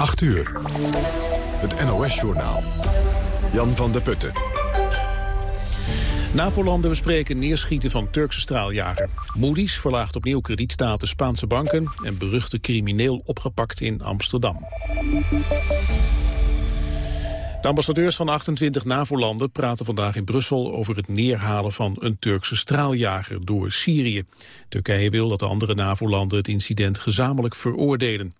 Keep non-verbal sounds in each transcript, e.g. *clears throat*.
8 uur. Het NOS-journaal. Jan van der Putten. NAVO-landen bespreken neerschieten van Turkse straaljager. Moody's verlaagt opnieuw kredietstatus Spaanse banken... en beruchte crimineel opgepakt in Amsterdam. De ambassadeurs van 28 NAVO-landen praten vandaag in Brussel over het neerhalen van een Turkse straaljager door Syrië. Turkije wil dat de andere NAVO-landen het incident gezamenlijk veroordelen.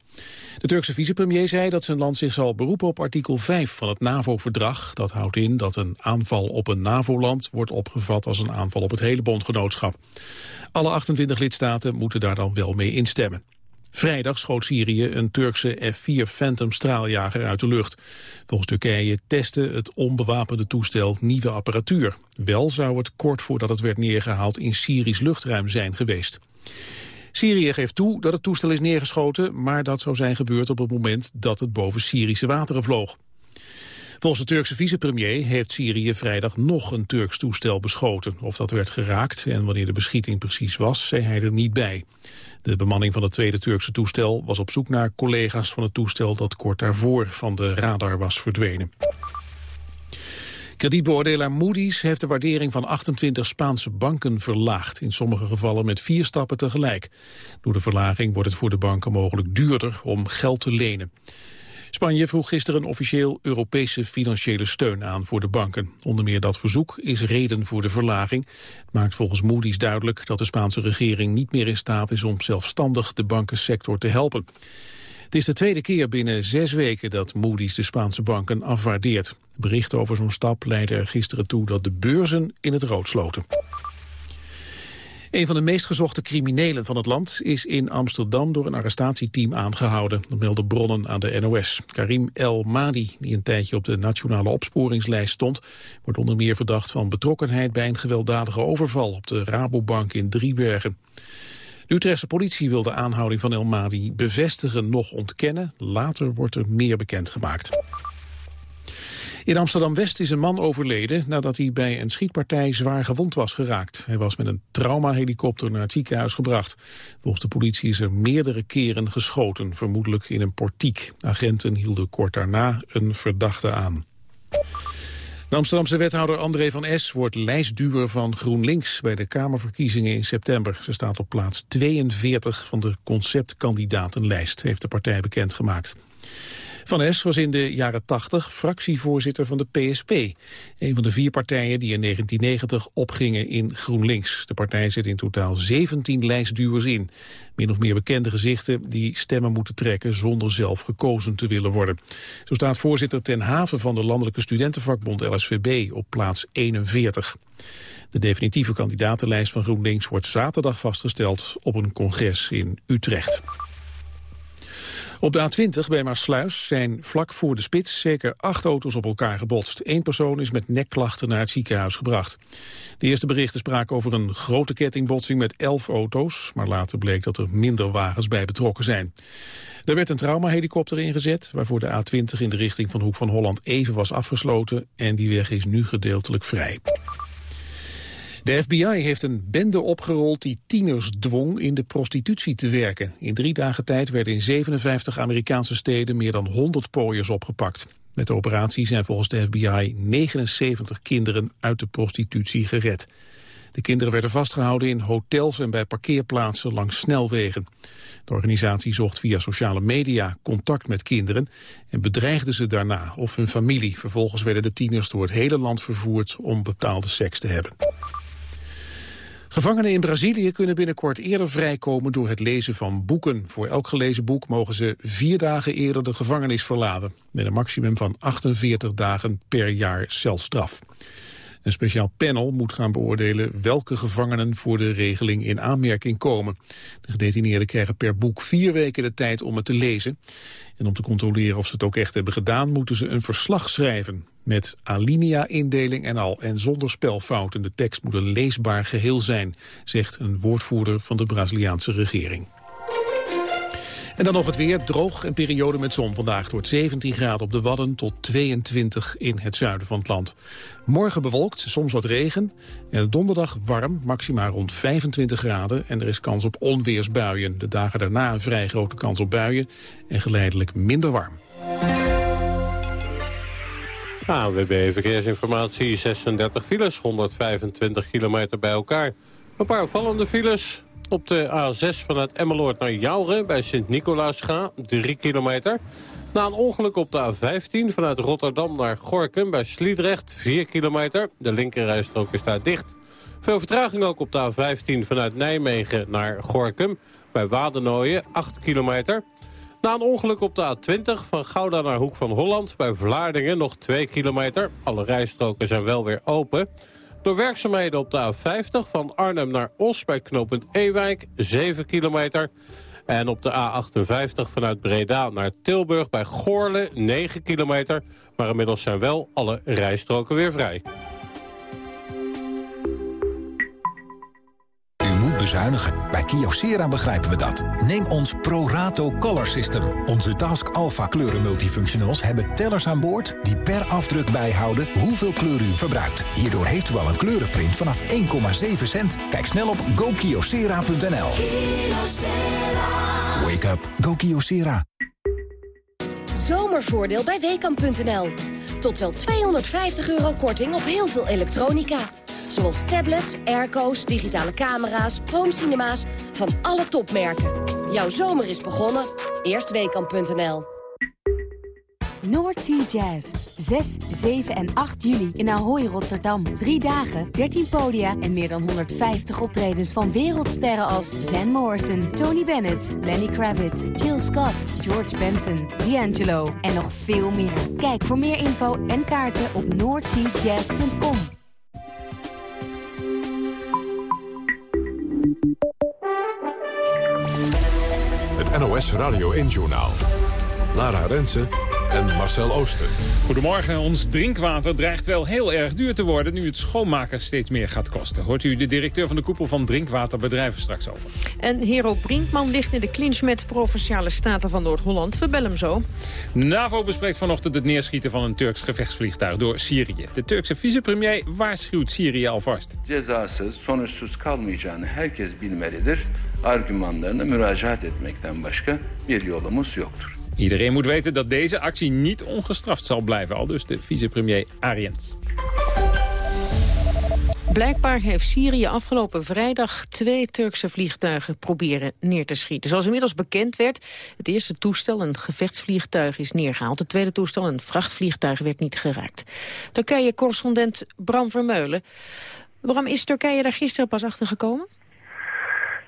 De Turkse vicepremier zei dat zijn land zich zal beroepen op artikel 5 van het NAVO-verdrag. Dat houdt in dat een aanval op een NAVO-land wordt opgevat als een aanval op het hele bondgenootschap. Alle 28 lidstaten moeten daar dan wel mee instemmen. Vrijdag schoot Syrië een Turkse F-4 Phantom straaljager uit de lucht. Volgens Turkije testte het onbewapende toestel nieuwe apparatuur. Wel zou het kort voordat het werd neergehaald in Syrisch luchtruim zijn geweest. Syrië geeft toe dat het toestel is neergeschoten, maar dat zou zijn gebeurd op het moment dat het boven Syrische wateren vloog. Volgens de Turkse vicepremier heeft Syrië vrijdag nog een Turks toestel beschoten. Of dat werd geraakt en wanneer de beschieting precies was, zei hij er niet bij. De bemanning van het tweede Turkse toestel was op zoek naar collega's van het toestel dat kort daarvoor van de radar was verdwenen. Kredietbeoordelaar Moody's heeft de waardering van 28 Spaanse banken verlaagd. In sommige gevallen met vier stappen tegelijk. Door de verlaging wordt het voor de banken mogelijk duurder om geld te lenen. Spanje vroeg gisteren officieel Europese financiële steun aan voor de banken. Onder meer dat verzoek is reden voor de verlaging. Het maakt volgens Moody's duidelijk dat de Spaanse regering niet meer in staat is om zelfstandig de bankensector te helpen. Het is de tweede keer binnen zes weken dat Moody's de Spaanse banken afwaardeert. Berichten over zo'n stap leidden er gisteren toe dat de beurzen in het rood sloten. Een van de meest gezochte criminelen van het land is in Amsterdam door een arrestatieteam aangehouden. Dat melden bronnen aan de NOS. Karim El Madi, die een tijdje op de nationale opsporingslijst stond, wordt onder meer verdacht van betrokkenheid bij een gewelddadige overval op de Rabobank in Driebergen. De Utrechtse politie wil de aanhouding van El Madi bevestigen nog ontkennen. Later wordt er meer bekendgemaakt. In Amsterdam-West is een man overleden nadat hij bij een schietpartij zwaar gewond was geraakt. Hij was met een traumahelikopter naar het ziekenhuis gebracht. Volgens de politie is er meerdere keren geschoten, vermoedelijk in een portiek. Agenten hielden kort daarna een verdachte aan. De Amsterdamse wethouder André van Es wordt lijstduwer van GroenLinks bij de Kamerverkiezingen in september. Ze staat op plaats 42 van de conceptkandidatenlijst, heeft de partij bekendgemaakt. Van Es was in de jaren 80 fractievoorzitter van de PSP. Een van de vier partijen die in 1990 opgingen in GroenLinks. De partij zit in totaal 17 lijstduwers in. Min of meer bekende gezichten die stemmen moeten trekken zonder zelf gekozen te willen worden. Zo staat voorzitter ten haven van de Landelijke Studentenvakbond LSVB op plaats 41. De definitieve kandidatenlijst van GroenLinks wordt zaterdag vastgesteld op een congres in Utrecht. Op de A20 bij Maarsluis zijn vlak voor de spits zeker acht auto's op elkaar gebotst. Eén persoon is met nekklachten naar het ziekenhuis gebracht. De eerste berichten spraken over een grote kettingbotsing met elf auto's, maar later bleek dat er minder wagens bij betrokken zijn. Er werd een traumahelikopter ingezet, waarvoor de A20 in de richting van Hoek van Holland even was afgesloten en die weg is nu gedeeltelijk vrij. De FBI heeft een bende opgerold die tieners dwong in de prostitutie te werken. In drie dagen tijd werden in 57 Amerikaanse steden meer dan 100 pooiers opgepakt. Met de operatie zijn volgens de FBI 79 kinderen uit de prostitutie gered. De kinderen werden vastgehouden in hotels en bij parkeerplaatsen langs snelwegen. De organisatie zocht via sociale media contact met kinderen en bedreigde ze daarna of hun familie. Vervolgens werden de tieners door het hele land vervoerd om betaalde seks te hebben. Gevangenen in Brazilië kunnen binnenkort eerder vrijkomen door het lezen van boeken. Voor elk gelezen boek mogen ze vier dagen eerder de gevangenis verlaten. Met een maximum van 48 dagen per jaar celstraf. Een speciaal panel moet gaan beoordelen welke gevangenen voor de regeling in aanmerking komen. De gedetineerden krijgen per boek vier weken de tijd om het te lezen. En om te controleren of ze het ook echt hebben gedaan, moeten ze een verslag schrijven. Met alinea-indeling en al en zonder spelfouten. De tekst moet een leesbaar geheel zijn, zegt een woordvoerder van de Braziliaanse regering. En dan nog het weer, droog en periode met zon. Vandaag wordt 17 graden op de Wadden tot 22 in het zuiden van het land. Morgen bewolkt, soms wat regen. En donderdag warm, maximaal rond 25 graden. En er is kans op onweersbuien. De dagen daarna een vrij grote kans op buien en geleidelijk minder warm. AWB Verkeersinformatie, 36 files, 125 kilometer bij elkaar. Een paar opvallende files. Op de A6 vanuit Emmeloord naar Jouren bij Sint-Nicolaasga, 3 kilometer. Na een ongeluk op de A15 vanuit Rotterdam naar Gorkum bij Sliedrecht, 4 kilometer. De linkerrijstrook is daar dicht. Veel vertraging ook op de A15 vanuit Nijmegen naar Gorkum bij Wadenooien, 8 kilometer. Na een ongeluk op de A20 van Gouda naar Hoek van Holland... bij Vlaardingen nog 2 kilometer. Alle rijstroken zijn wel weer open. Door werkzaamheden op de A50 van Arnhem naar Os... bij knooppunt Ewijk, 7 kilometer. En op de A58 vanuit Breda naar Tilburg bij Goorle, 9 kilometer. Maar inmiddels zijn wel alle rijstroken weer vrij. Bezuinigen. Bij Kyocera begrijpen we dat. Neem ons ProRato Color System. Onze Task Alpha kleuren multifunctionals hebben tellers aan boord... die per afdruk bijhouden hoeveel kleur u verbruikt. Hierdoor heeft u al een kleurenprint vanaf 1,7 cent. Kijk snel op gokyocera.nl. Wake up. Go Kyocera. Zomervoordeel bij Weekamp.nl. Tot wel 250 euro korting op heel veel elektronica. Zoals tablets, airco's, digitale camera's, homecinema's van alle topmerken. Jouw zomer is begonnen. Eerstweekam.nl Noordsea Jazz. 6, 7 en 8 juli in Ahoy, Rotterdam. Drie dagen, 13 podia en meer dan 150 optredens van wereldsterren als Van Morrison, Tony Bennett, Lenny Kravitz, Jill Scott, George Benson, D'Angelo en nog veel meer. Kijk voor meer info en kaarten op noordseajazz.com. NOS Radio 1-journaal. Lara Rensen en Marcel Ooster. Goedemorgen. Ons drinkwater dreigt wel heel erg duur te worden... nu het schoonmaken steeds meer gaat kosten. Hoort u de directeur van de koepel van drinkwaterbedrijven straks over. En Hero Brinkman ligt in de clinch met Provinciale Staten van Noord-Holland. We bellen hem zo. De NAVO bespreekt vanochtend het neerschieten van een Turks gevechtsvliegtuig door Syrië. De Turkse vicepremier waarschuwt Syrië alvast. Cezasız, sonuçsuz kalmayacağını herkes bilmelidir. Argümanlarına müracaat etmekten başka bir yolumuz yoktur. Iedereen moet weten dat deze actie niet ongestraft zal blijven. Al dus de vicepremier Ariens. Blijkbaar heeft Syrië afgelopen vrijdag twee Turkse vliegtuigen proberen neer te schieten. Zoals inmiddels bekend werd, het eerste toestel, een gevechtsvliegtuig, is neergehaald. Het tweede toestel, een vrachtvliegtuig, werd niet geraakt. Turkije-correspondent Bram Vermeulen. Waarom is Turkije daar gisteren pas achter gekomen?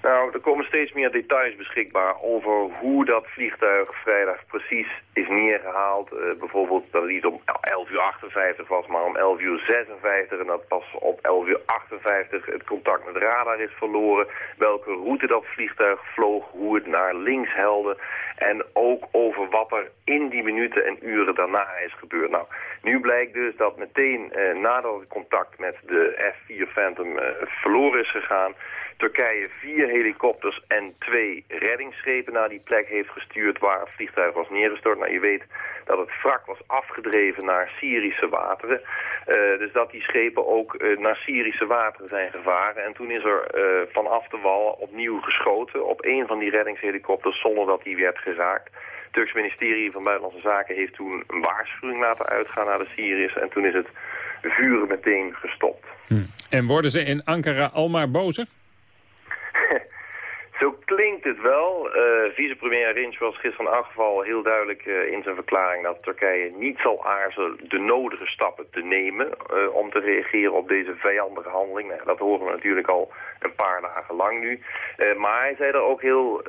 Nou, er komen steeds meer details beschikbaar over hoe dat vliegtuig vrijdag precies is neergehaald. Uh, bijvoorbeeld dat het niet om 11 uur 58 was, maar om 11 uur 56. En dat pas op 11 uur 58 het contact met radar is verloren. Welke route dat vliegtuig vloog, hoe het naar links helde. En ook over wat er in die minuten en uren daarna is gebeurd. Nou, nu blijkt dus dat meteen uh, nadat het contact met de F-4 Phantom uh, verloren is gegaan Turkije vier helikopters en twee reddingsschepen naar die plek heeft gestuurd waar het vliegtuig was neergestort. Nou, je weet dat het wrak was afgedreven naar Syrische wateren. Uh, dus dat die schepen ook uh, naar Syrische wateren zijn gevaren. En toen is er uh, vanaf de wal opnieuw geschoten op een van die reddingshelikopters zonder dat die werd geraakt. Het Turks ministerie van Buitenlandse Zaken heeft toen een waarschuwing laten uitgaan naar de Syriërs. En toen is het vuren meteen gestopt. Hm. En worden ze in Ankara al maar bozer? Zo klinkt het wel. Uh, Vicepremier Rins was gisteren in elk geval heel duidelijk uh, in zijn verklaring dat Turkije niet zal aarzelen de nodige stappen te nemen uh, om te reageren op deze vijandige handeling. Nou, dat horen we natuurlijk al een paar dagen lang nu. maar hij zei er ook heel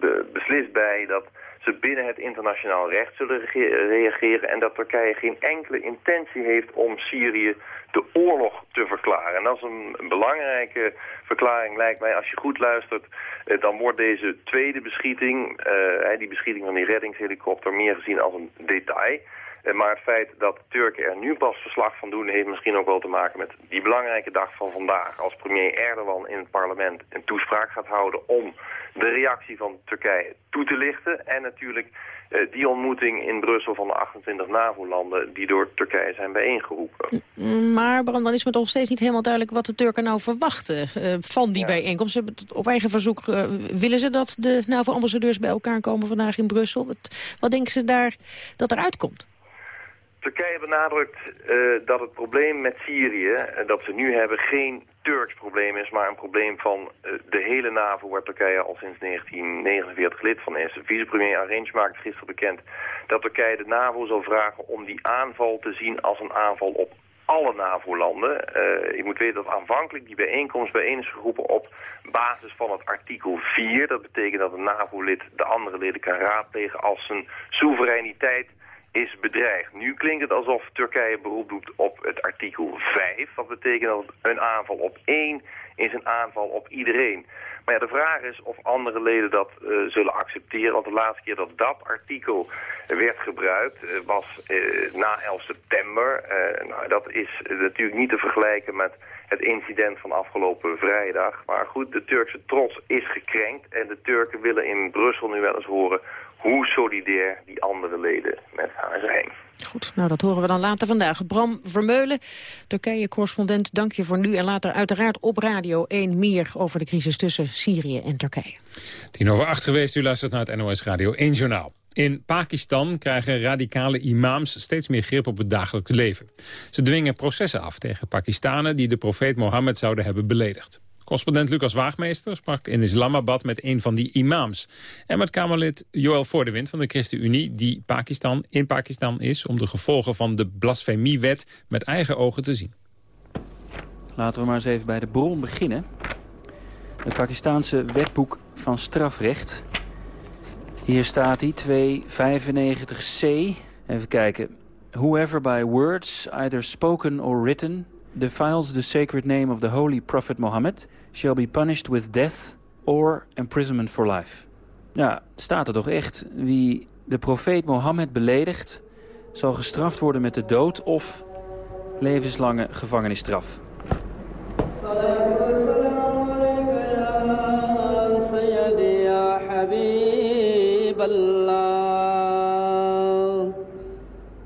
be beslist bij dat ze binnen het internationaal recht zullen reageren en dat Turkije geen enkele intentie heeft om Syrië de oorlog te verklaren. En dat is een, belangrijke verklaring, lijkt mij. Als je goed luistert, eh, dan wordt deze tweede beschieting, uh, die beschieting van die reddingshelikopter, meer gezien als een detail. Uh, maar het feit dat Turken er nu pas verslag van doen... heeft misschien ook wel te maken met die belangrijke dag van vandaag... als premier Erdogan in het parlement een toespraak gaat houden... om de reactie van Turkije toe te lichten. En natuurlijk uh, die ontmoeting in Brussel van de 28 NAVO-landen... die door Turkije zijn bijeengeroepen. Maar Bram, dan is me toch steeds niet helemaal duidelijk... wat de Turken nou verwachten uh, van die ja. bijeenkomst. Op eigen verzoek willen ze dat de NAVO-ambassadeurs bij elkaar komen vandaag in Brussel. Wat, wat denken ze daar dat eruit komt? Turkije benadrukt uh, dat het probleem met Syrië, uh, dat ze nu hebben, geen Turks probleem is, maar een probleem van uh, de hele NAVO, waar Turkije al sinds 1949 lid van is. Vicepremier Arrange maakte gisteren bekend dat Turkije de NAVO zal vragen om die aanval te zien als een aanval op alle NAVO-landen. Uh, je moet weten dat aanvankelijk die bijeenkomst bijeen is geroepen op basis van het artikel 4. Dat betekent dat een NAVO-lid de andere leden kan raadplegen als zijn soevereiniteit is bedreigd. Nu klinkt het alsof Turkije beroep doet op het artikel 5. Dat betekent dat een aanval op één is een aanval op iedereen. Maar ja, de vraag is of andere leden dat uh, zullen accepteren. Want de laatste keer dat dat artikel werd gebruikt uh, was uh, na 11 september. nou, dat is natuurlijk niet te vergelijken met het incident van afgelopen vrijdag. Maar goed, de Turkse trots is gekrenkt. En de Turken willen in Brussel nu wel eens horen hoe solidair die andere leden met haar zijn. Goed, nou dat horen we dan later vandaag. Bram Vermeulen, Turkije-correspondent, dank je voor nu. En later uiteraard op Radio 1 meer over de crisis tussen Syrië en Turkije. Tien over acht geweest, u luistert naar het NOS Radio 1 Journaal. In Pakistan krijgen radicale imams steeds meer grip op het dagelijks leven. Ze dwingen processen af tegen Pakistanen die de profeet Mohammed zouden hebben beledigd. Correspondent Lucas Waagmeester sprak in Islamabad met een van die imams. En met Kamerlid Joël Voordewind van de ChristenUnie... die Pakistan, in Pakistan is om de gevolgen van de blasfemiewet met eigen ogen te zien. Laten we maar eens even bij de bron beginnen. Het Pakistaanse wetboek van strafrecht. Hier staat hij, 295c. Even kijken. Whoever by words, either spoken or written defiles the sacred name of the holy prophet Mohammed shall be punished with death or imprisonment for life. Ja, staat er toch echt. Wie de profeet Mohammed beledigt... zal gestraft worden met de dood of levenslange gevangenisstraf.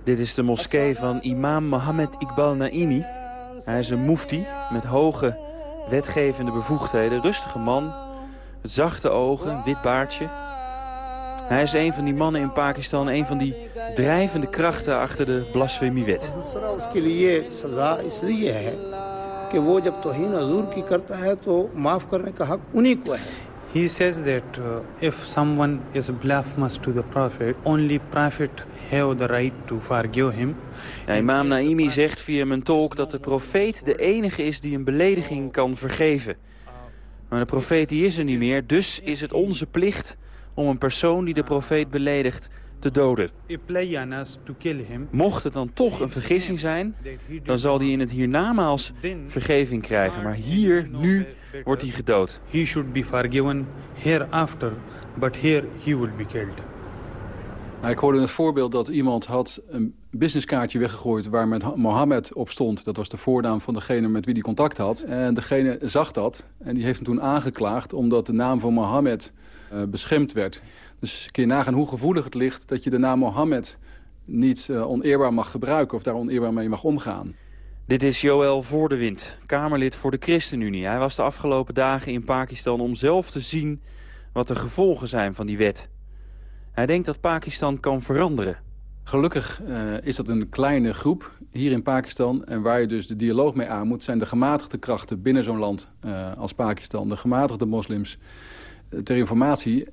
Dit is de moskee van imam Mohammed Iqbal Naimi. Hij is een mufti met hoge wetgevende bevoegdheden. Rustige man, met zachte ogen, wit baardje. Hij is een van die mannen in Pakistan, een van die drijvende krachten achter de blasfemiewet. He says that uh, if someone is blasphemous to the prophet, only prophet have the right to forgive him. Ja, Imam Naimi zegt via mijn tolk dat de profeet de enige is die een belediging kan vergeven. Maar de profeet die is er niet meer, dus is het onze plicht om een persoon die de profeet beledigt te doden. Mocht het dan toch een vergissing zijn, dan zal hij in het hiernamaals vergeving krijgen. Maar hier, nu, wordt hij gedood. He should be forgiven hereafter, but here he will be killed. Nou, ik hoorde het voorbeeld dat iemand had een businesskaartje weggegooid... waar met Mohammed op stond. Dat was de voornaam van degene met wie hij contact had. En degene zag dat en die heeft hem toen aangeklaagd... omdat de naam van Mohammed uh, beschimpt werd. Dus kun je nagaan hoe gevoelig het ligt... dat je de naam Mohammed niet uh, oneerbaar mag gebruiken... of daar oneerbaar mee mag omgaan. Dit is Joël Voordewind, Kamerlid voor de ChristenUnie. Hij was de afgelopen dagen in Pakistan om zelf te zien wat de gevolgen zijn van die wet. Hij denkt dat Pakistan kan veranderen. Gelukkig uh, is dat een kleine groep hier in Pakistan. En waar je dus de dialoog mee aan moet... zijn de gematigde krachten binnen zo'n land uh, als Pakistan. De gematigde moslims. Ter informatie,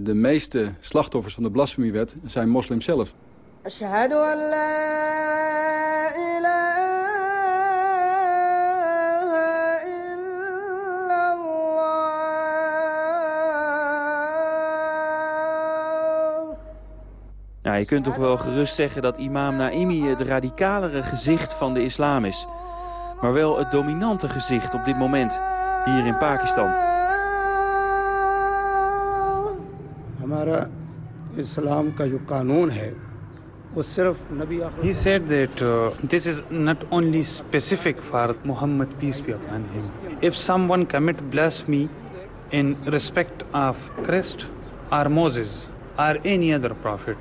de meeste slachtoffers van de blasfemiewet zijn moslims zelf. Nou, je kunt toch wel gerust zeggen dat imam Naimi het radicalere gezicht van de islam is. Maar wel het dominante gezicht op dit moment hier in Pakistan. He said that uh, this is not only specific for Muhammad, peace be upon him. If someone commit blasphemy in respect of Christ or Moses, or any other prophet,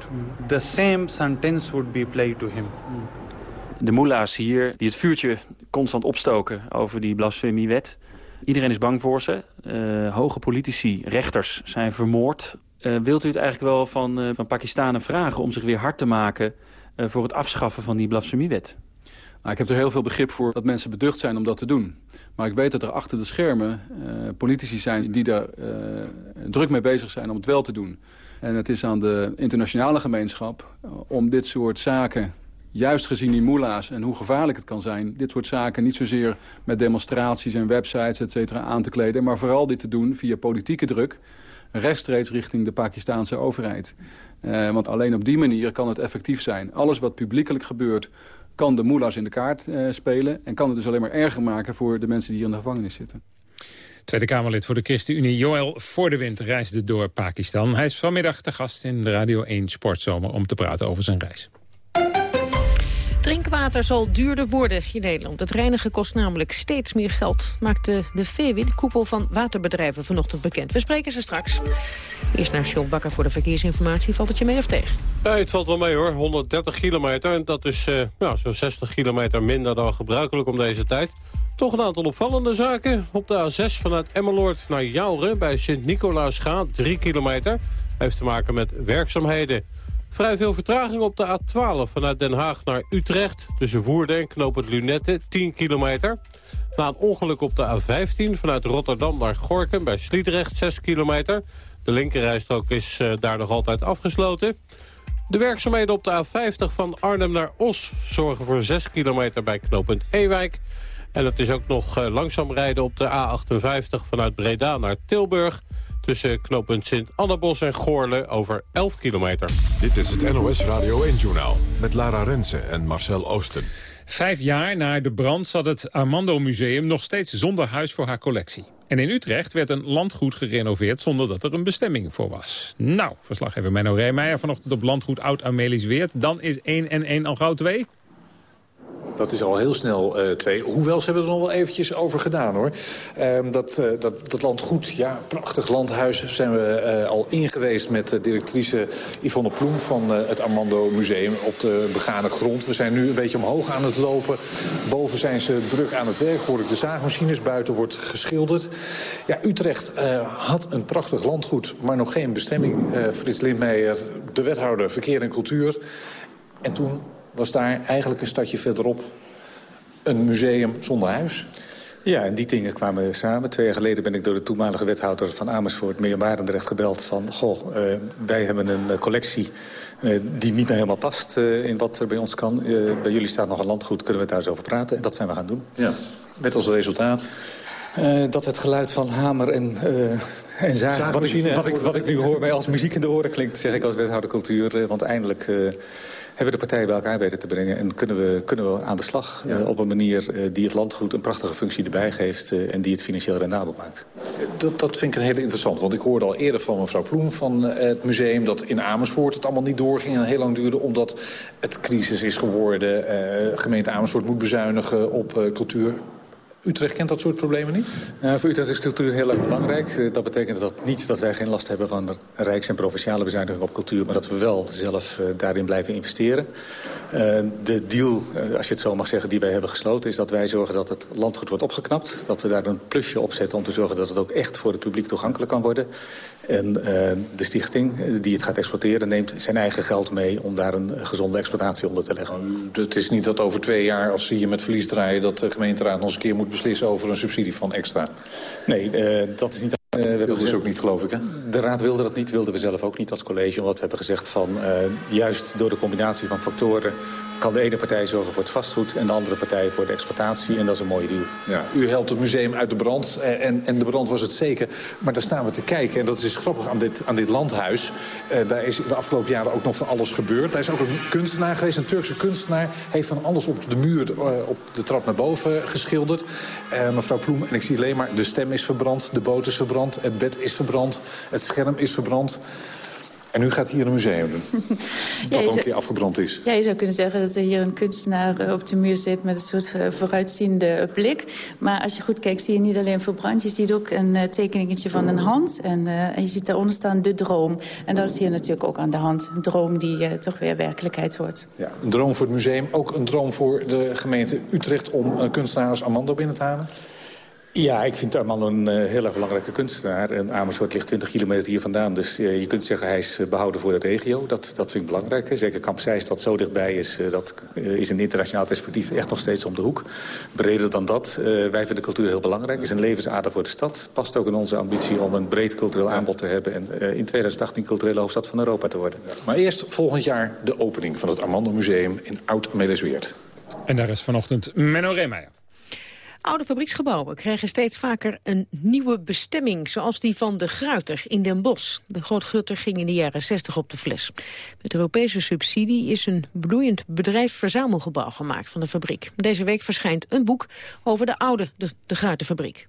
the same sentence would be applied to him. De moela's hier, die het vuurtje constant opstoken over die blasfemiewet. Iedereen is bang voor ze. Uh, hoge politici, rechters zijn vermoord. Uh, wilt u het eigenlijk wel van, uh, van Pakistanen vragen om zich weer hard te maken voor het afschaffen van die blasfemiewet? Nou, ik heb er heel veel begrip voor dat mensen beducht zijn om dat te doen. Maar ik weet dat er achter de schermen politici zijn die daar druk mee bezig zijn om het wel te doen. En het is aan de internationale gemeenschap om dit soort zaken juist gezien die moela's en hoe gevaarlijk het kan zijn... dit soort zaken niet zozeer met demonstraties en websites et cetera, aan te kleden... maar vooral dit te doen via politieke druk rechtstreeks richting de Pakistanse overheid. Uh, want alleen op die manier kan het effectief zijn. Alles wat publiekelijk gebeurt kan de moela's in de kaart uh, spelen... en kan het dus alleen maar erger maken voor de mensen die hier in de gevangenis zitten. Tweede Kamerlid voor de ChristenUnie Joël Voordewind reisde door Pakistan. Hij is vanmiddag te gast in de Radio 1 Sportzomer om te praten over zijn reis. Drinkwater zal duurder worden in Nederland. Het reinigen kost namelijk steeds meer geld, maakte de VWIN, koepel van waterbedrijven, vanochtend bekend. We spreken ze straks. Eerst naar John Bakker voor de verkeersinformatie. Valt het je mee of tegen? Ja, het valt wel mee hoor. 130 kilometer. En dat is uh, zo'n 60 kilometer minder dan gebruikelijk om deze tijd. Toch een aantal opvallende zaken. Op de A6 vanuit Emmeloord naar Jouren bij Sint-Nicolaas gaat 3 kilometer. Heeft te maken met werkzaamheden. Vrij veel vertraging op de A12 vanuit Den Haag naar Utrecht. Tussen Woerden en Knoop het Lunette, 10 kilometer. Na een ongeluk op de A15 vanuit Rotterdam naar Gorkum bij Sliedrecht, 6 kilometer. De linkerrijstrook is uh, daar nog altijd afgesloten. De werkzaamheden op de A50 van Arnhem naar Os zorgen voor 6 kilometer bij knooppunt Ewijk. En het is ook nog uh, langzaam rijden op de A58 vanuit Breda naar Tilburg tussen knooppunt Sint-Annabos en Goorle over 11 kilometer. Dit is het NOS Radio 1-journaal met Lara Rensen en Marcel Oosten. Vijf jaar na de brand zat het Armando Museum nog steeds zonder huis voor haar collectie. En in Utrecht werd een landgoed gerenoveerd zonder dat er een bestemming voor was. Nou, verslaggever Menno Reemeijer vanochtend op landgoed Oud-Amelis Weert. Dan is 1 en 1 al gauw 2. Dat is al heel snel uh, twee. Hoewel, ze hebben er nog wel eventjes over gedaan, hoor. Uh, dat, uh, dat, dat landgoed, ja, prachtig landhuis... zijn we eh, al ingeweest met directrice Yvonne Ploem... van het Armando Museum op de begane grond. We zijn nu een beetje omhoog aan het lopen. Boven zijn ze druk aan het werk, hoor ik de zaagmachines. Buiten wordt geschilderd. Ja, Utrecht had een prachtig landgoed, maar nog geen bestemming. Frits Lindmeijer, de wethouder Verkeer en Cultuur... En toen was daar eigenlijk een stadje verderop een museum zonder huis. Ja, en die dingen kwamen samen. Twee jaar geleden ben ik door de toenmalige wethouder van Amersfoort, Mirjam Barendrecht, gebeld van... goh, uh, wij hebben een uh, collectie uh, die niet meer helemaal past in wat er bij ons kan. bij jullie staat nog een landgoed, kunnen we daar eens over praten? En dat zijn we gaan doen. Ja, met als resultaat? dat het geluid van hamer en, en zaag, wat ik, wat, ik, wat ik nu hoor mij als muziek in de oren klinkt... zeg ik als wethouder cultuur, want eindelijk hebben de partijen bij elkaar weten te brengen. En kunnen we, kunnen we aan de slag uh, op een manier uh, die het landgoed een prachtige functie erbij geeft... Uh, en die het financieel rendabel maakt. Dat, dat vind ik een hele interessant. Want ik hoorde al eerder van mevrouw Ploem van het museum... dat in Amersfoort het allemaal niet doorging en heel lang duurde... omdat het crisis is geworden. gemeente Amersfoort moet bezuinigen op cultuur. Utrecht kent dat soort problemen niet? Uh, voor Utrecht is cultuur heel erg belangrijk. Uh, dat betekent dat niet dat wij geen last hebben van rijks- en provinciale bezuiniging op cultuur... maar dat we wel zelf uh, daarin blijven investeren. de deal, als je het zo mag zeggen, die wij hebben gesloten... is dat wij zorgen dat het landgoed wordt opgeknapt. Dat we daar een plusje op zetten om te zorgen dat het ook echt voor het publiek toegankelijk kan worden. En de stichting die het gaat exploiteren neemt zijn eigen geld mee... om daar een gezonde exploitatie onder te leggen. Het is niet dat over twee jaar, als ze hier met verlies draaien... dat de gemeenteraad nog eens een keer moet beslissen over een subsidie van extra. Nee, uh, dat is niet... Uh, we wilden gezegd, ook niet, geloof ik, hè? De Raad wilde dat niet, wilden we zelf ook niet als college. Omdat we hebben gezegd van, uh, juist door de combinatie van factoren... kan de ene partij zorgen voor het vastgoed en de andere partij voor de exploitatie. En dat is een mooie deal. Ja, u helpt het museum uit de brand en, en de brand was het zeker. Maar daar staan we te kijken en dat is grappig aan dit, aan dit landhuis. Uh, daar is de afgelopen jaren ook nog van alles gebeurd. Daar is ook een kunstenaar geweest, een Turkse kunstenaar. Heeft van alles op de muur, op de trap naar boven geschilderd. mevrouw Ploem, en ik zie alleen maar, de stem is verbrand, de boot is verbrand het bed is verbrand, het scherm is verbrand. En nu gaat hier een museum doen. *laughs* Dat ja, ook een keer afgebrand is. Ja, je zou kunnen zeggen dat er hier een kunstenaar eh, op de muur zit... met een soort eh, vooruitziende blik. Maar als je goed kijkt zie je niet alleen verbrand. Je ziet ook een uh, tekeningetje van een hand. En, uh, en, je ziet daaronder staan de droom. En dat is hier natuurlijk ook aan de hand. Een droom die uh, toch weer werkelijkheid wordt. Ja, een droom voor het museum. Ook een droom voor de gemeente Utrecht... om kunstenaars Armando binnen te halen? Ja, ik vind Armando een uh, heel erg belangrijke kunstenaar. En Amersfoort ligt 20 kilometer hier vandaan. Dus uh, je kunt zeggen hij is behouden voor de regio. Dat, dat vind ik belangrijk. Zeker Kamp Zeist, wat zo dichtbij is... Uh, dat is in internationaal perspectief echt nog steeds om de hoek. Breder dan dat. wij vinden cultuur heel belangrijk. is een levensader voor de stad. Past ook in onze ambitie om een breed cultureel aanbod te hebben... en in 2018 culturele hoofdstad van Europa te worden. Maar eerst volgend jaar de opening van het Armando Museum in Oud-Amelisweert. En daar is vanochtend Menno Reemeijer. Oude fabrieksgebouwen krijgen steeds vaker een nieuwe bestemming... zoals die van de Gruiter in Den Bosch. De Grootgutter ging in de jaren 60 op de fles. Met Europese subsidie is een bloeiend bedrijfsverzamelgebouw gemaakt van de fabriek. Deze week verschijnt een boek over de oude de, de Gruiterfabriek.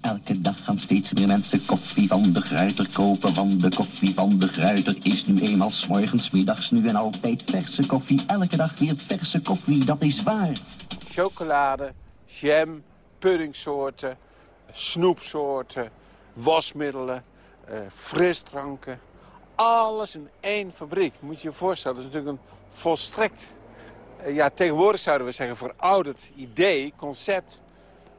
Elke dag gaan steeds meer mensen koffie van de Gruiter kopen. Want de koffie van de Gruiter is nu eenmaal s morgens, middags nu en altijd verse koffie. Elke dag weer verse koffie, dat is waar. Chocolade jam, puddingsoorten, snoepsoorten, wasmiddelen, uh, frisdranken. Alles in één fabriek. Moet je je voorstellen, dat is natuurlijk een volstrekt... Uh, ja, tegenwoordig zouden we zeggen verouderd idee, concept.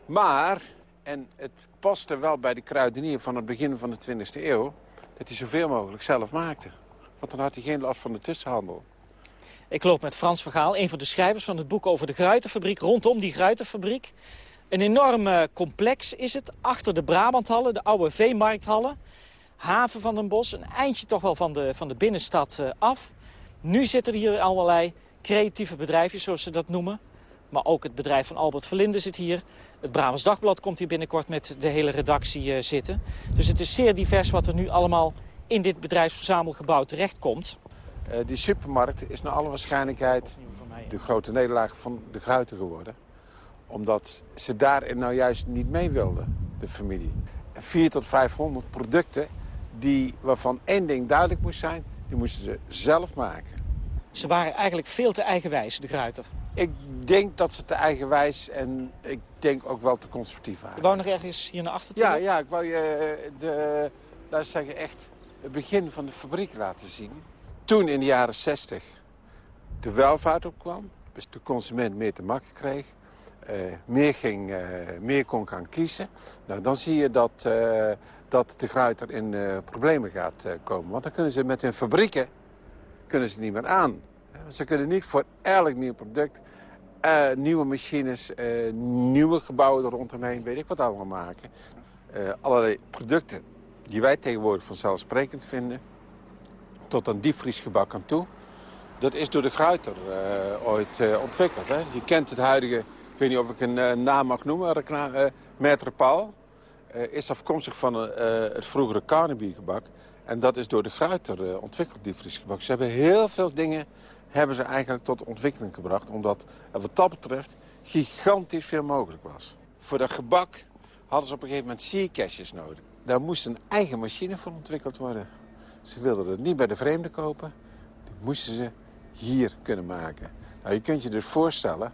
Maar, en het paste wel bij de kruidenier van het begin van de 20e eeuw... dat hij zoveel mogelijk zelf maakte. Want dan had hij geen last van de tussenhandel. Ik loop met Frans Vergaal, een van de schrijvers van het boek over de Gruitenfabriek, rondom die Gruitenfabriek. Een enorm eh, complex is het, achter de Brabanthallen, de oude veemarkthallen. Haven van den Bosch, een eindje toch wel van de, van de binnenstad uh, af. Nu zitten er hier allerlei creatieve bedrijfjes, zoals ze dat noemen. Maar ook het bedrijf van Albert Verlinde zit hier. Het Brabants Dagblad komt hier binnenkort met de hele redactie uh, zitten. Dus het is zeer divers wat er nu allemaal in dit bedrijfsverzamelgebouw terechtkomt. Uh, die supermarkt is naar alle waarschijnlijkheid de grote nederlaag van de Gruiten geworden. Omdat ze daarin nou juist niet mee wilden, de familie. 4 tot 500 producten die, waarvan één ding duidelijk moest zijn... die moesten ze zelf maken. Ze waren eigenlijk veel te eigenwijs, de Gruiter. Ik denk dat ze te eigenwijs en ik denk ook wel te conservatief waren. Je wou nog ergens hier naar achter toe? Ja, ja ik wou je eh, de, laten zeggen, echt het begin van de fabriek laten zien toen in de jaren 60 de welvaart opkwam, dus de consument meer te makken kreeg, uh, meer, ging, uh, meer kon gaan kiezen, nou, dan zie je dat, uh, dat de Gruiter in problemen gaat komen. Want dan kunnen ze met hun fabrieken kunnen ze niet meer aan. Ze kunnen niet voor elk nieuw product nieuwe machines, nieuwe gebouwen er rondomheen, weet ik wat allemaal maken. allerlei producten die wij tegenwoordig vanzelfsprekend vinden tot een diepvriesgebak aan toe. Dat is door de Gruiter uh, ooit uh, ontwikkeld. Hè? Je kent het huidige, ik weet niet of ik een uh, naam mag noemen, uh, Maître Paul. is afkomstig van het vroegere Carnaby-gebak. En dat is door de Gruiter ontwikkeld, diepvriesgebak. Ze hebben heel veel dingen hebben ze eigenlijk tot ontwikkeling gebracht. Omdat wat dat betreft gigantisch veel mogelijk was. Voor dat gebak hadden ze op een gegeven moment sierkastjes nodig. Daar moest een eigen machine voor ontwikkeld worden. Ze wilden het niet bij de vreemden kopen. Die moesten ze hier kunnen maken. Nou, je kunt je dus voorstellen...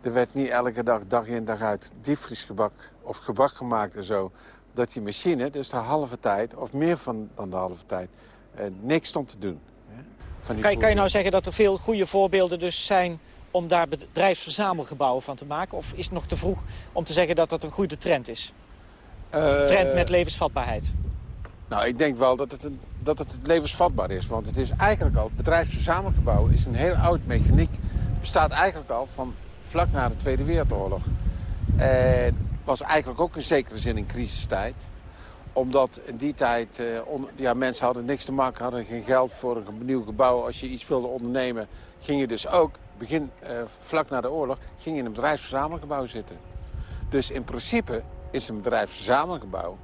er werd niet elke dag, dag in dag uit, diepvriesgebak of gebak gemaakt en zo... dat die machine dus de halve tijd, of meer van, dan de halve tijd... Eh, niks stond te doen. Hè, kan, kan je nou zeggen dat er veel goede voorbeelden dus zijn om daar bedrijfsverzamelgebouwen van te maken? Of is het nog te vroeg om te zeggen dat dat een goede trend is? Een trend Uh, met levensvatbaarheid? Nou, ik denk wel dat het, dat het levensvatbaar is. Want het is eigenlijk al, het bedrijfsverzamelgebouw is een heel oud mechaniek. Bestaat eigenlijk al van vlak na de Tweede Wereldoorlog. En was eigenlijk ook in zekere zin een crisistijd. Omdat in die tijd, eh, ja, mensen hadden niks te maken, hadden geen geld voor een nieuw gebouw. Als je iets wilde ondernemen, ging je dus ook, begin, eh, vlak na de oorlog, ging je in een bedrijfsverzamelgebouw zitten. Dus in principe is een bedrijfsverzamelgebouw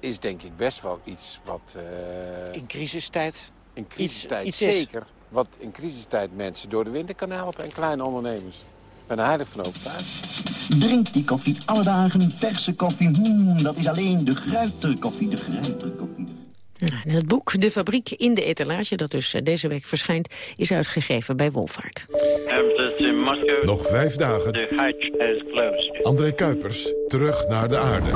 is denk ik best wel iets wat... Uh, in crisistijd? In crisistijd iets, zeker. Wat in crisistijd mensen door de winter kan helpen en kleine ondernemers. Ik ben er heilig van overtuigd. Drink die koffie alle dagen, verse koffie. Hmm, dat is alleen de gruiterkoffie, de gruiterkoffie. En het boek De Fabriek in de Etalage, dat dus deze week verschijnt... is uitgegeven bij Wolvaart. Nog vijf dagen. André Kuipers, terug naar de aarde.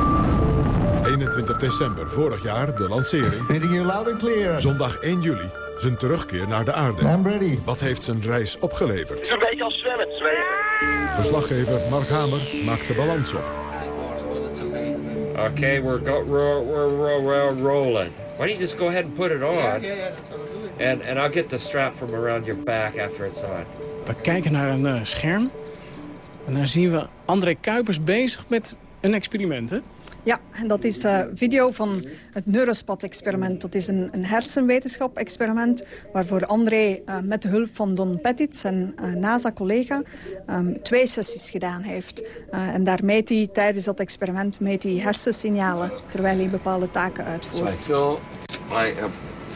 21 december vorig jaar de lancering. Zondag 1 juli zijn terugkeer naar de aarde. Wat heeft zijn reis opgeleverd? Het is een beetje als zwemmen, zwemmen. Verslaggever Mark Hamer maakt de balans op. Okay, we're, go, we're, we're, we're, rolling. Why don't you just go ahead and put it on? Yeah, yeah, yeah. I'm. And, and I'll get the strap from around your back after it's on. We kijken naar een uh, scherm. En daar zien we André Kuipers bezig met een experiment, hè? Ja, en dat is uh, video van het Neurospat-experiment. Dat is een, een hersenwetenschap-experiment waarvoor André uh, met de hulp van Don Pettit, zijn uh, NASA-collega, um, twee sessies gedaan heeft. en daar meet hij tijdens dat experiment meet hij hersensignalen terwijl hij bepaalde taken uitvoert. So, I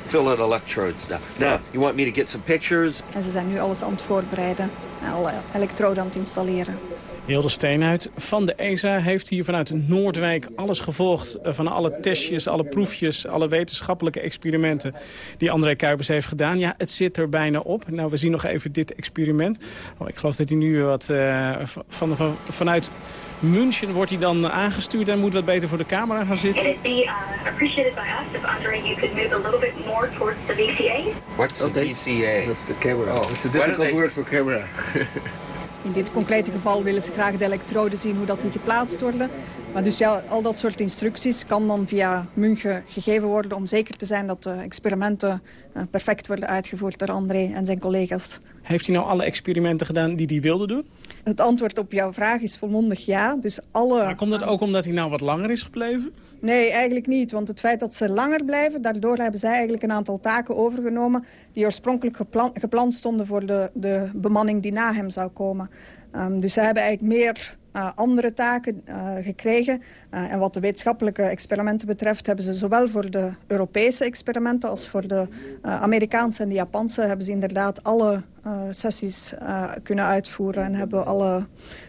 fill in electrodes now. Now, you want me to get some pictures? En ze zijn nu alles aan het voorbereiden, alle elektroden aan het installeren. Hilde Steenhuid van de ESA heeft hier vanuit Noordwijk alles gevolgd... Eh, van alle testjes, alle proefjes, alle wetenschappelijke experimenten... die André Kuipers heeft gedaan. Ja, het zit er bijna op. Nou, we zien nog even dit experiment. Oh, ik geloof dat hij nu wat uh, van, van, vanuit München wordt hij dan aangestuurd... en moet wat beter voor de camera gaan zitten. It'd be uh, appreciated by us if André you could move a little bit more towards the VCA. What's the VCA? That's the camera. Oh, it's a difficult word for camera. *laughs* In dit concrete geval willen ze graag de elektroden zien hoe dat die geplaatst worden. Maar dus ja, al dat soort instructies kan dan via München gegeven worden... om zeker te zijn dat de experimenten eh, perfect worden uitgevoerd door André en zijn collega's. Heeft hij nou alle experimenten gedaan die hij wilde doen? Het antwoord op jouw vraag is volmondig ja. Dus alle... Maar komt dat ook omdat hij nou wat langer is gebleven? Nee, eigenlijk niet. Want het feit dat ze langer blijven... daardoor hebben zij eigenlijk een aantal taken overgenomen... die oorspronkelijk gepland stonden voor de, de bemanning die na hem zou komen. Um, dus zij hebben eigenlijk meer uh, andere taken uh, gekregen. Uh, en wat de wetenschappelijke experimenten betreft... hebben ze zowel voor de Europese experimenten... als voor de Amerikaanse en de Japanse... hebben ze inderdaad alle sessies kunnen uitvoeren... en hebben alle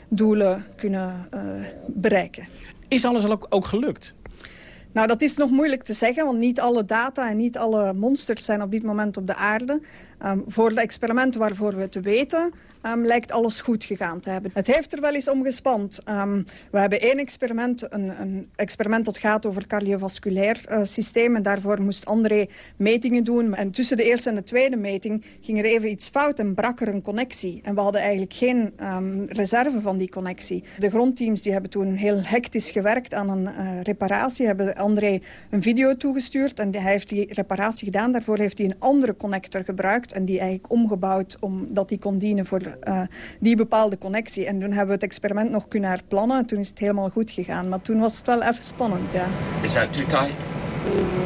doelen kunnen bereiken. Is alles ook, ook gelukt? Nou, dat is nog moeilijk te zeggen, want niet alle data en niet alle monsters zijn op dit moment op de aarde. Um, voor de experimenten waarvoor we het weten, um, lijkt alles goed gegaan te hebben. Het heeft er wel eens om gespand. Um, we hebben één experiment, een, een, experiment dat gaat over cardiovasculair uh, systeem. En daarvoor moest André metingen doen. En tussen de eerste en de tweede meting ging er even iets fout en brak er een connectie. En we hadden eigenlijk geen um, reserve van die connectie. De grondteams die hebben toen heel hectisch gewerkt aan een uh, reparatie. Hebben André een video toegestuurd en hij heeft die reparatie gedaan. Daarvoor heeft hij een andere connector gebruikt en die eigenlijk omgebouwd omdat die kon dienen voor uh, die bepaalde connectie. En toen hebben we het experiment nog kunnen herplannen. Toen is het helemaal goed gegaan. Maar toen was het wel even spannend, ja. Is that too tight?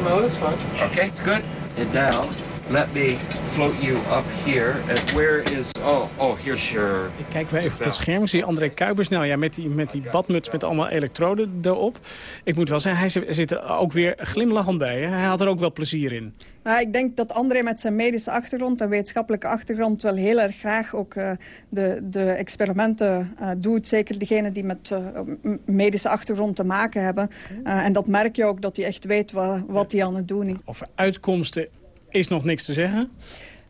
No, that's fine. Okay, it's good. And now, let me float you up here. And where is... Oh, oh, here's your... Ik kijk weer even op het scherm. Ik zie André Kuipers nou ja, met, die, met die badmuts met allemaal elektroden erop. Ik moet wel zeggen, hij zit er ook weer glimlachend bij. Hè? Hij had er ook wel plezier in. Nou, ik denk dat André met zijn medische achtergrond en wetenschappelijke achtergrond... wel heel erg graag ook uh, de, de experimenten uh, doet. Zeker degene die met uh, medische achtergrond te maken hebben. en dat merk je ook, dat hij echt weet wat, wat hij aan het doen is. Over uitkomsten is nog niks te zeggen.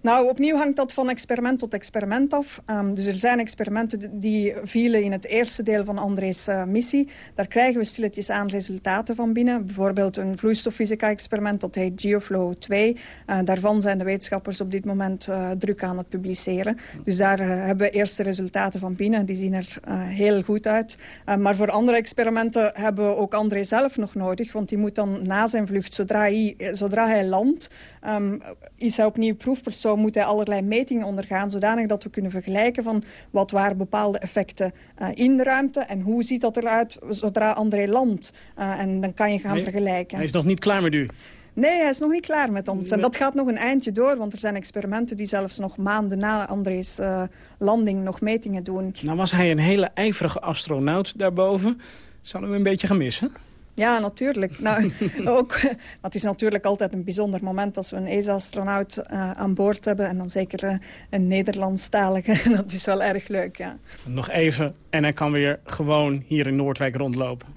Nou, opnieuw hangt dat van experiment tot experiment af. Um, dus er zijn experimenten die vielen in het eerste deel van André's uh, missie. Daar krijgen we stilletjes aan resultaten van binnen. Bijvoorbeeld een vloeistoffysica-experiment, dat heet Geoflow 2. Uh, daarvan zijn de wetenschappers op dit moment uh, druk aan het publiceren. Dus daar hebben we eerste resultaten van binnen. Die zien er heel goed uit. maar voor andere experimenten hebben we ook André zelf nog nodig. Want die moet dan na zijn vlucht, zodra hij, zodra hij landt, um, is hij opnieuw proefpersoon zo moet hij allerlei metingen ondergaan... zodanig dat we kunnen vergelijken van wat waren bepaalde effecten uh, in de ruimte... en hoe ziet dat eruit zodra André landt. Uh, en dan kan je gaan vergelijken. Hij is nog niet klaar met u? Nee, hij is nog niet klaar met ons. En dat gaat nog een eindje door, want er zijn experimenten die zelfs nog maanden na André's uh, landing nog metingen doen. Nou was hij een hele ijverige astronaut daarboven. Zou hem een beetje gaan missen? Ja, natuurlijk. nou, *laughs* ook, het is natuurlijk altijd een bijzonder moment als we een ESA-astronaut uh, aan boord hebben. En dan zeker uh, een Nederlandstalige. *laughs* dat is wel erg leuk, ja. Nog even en hij kan weer gewoon hier in Noordwijk rondlopen.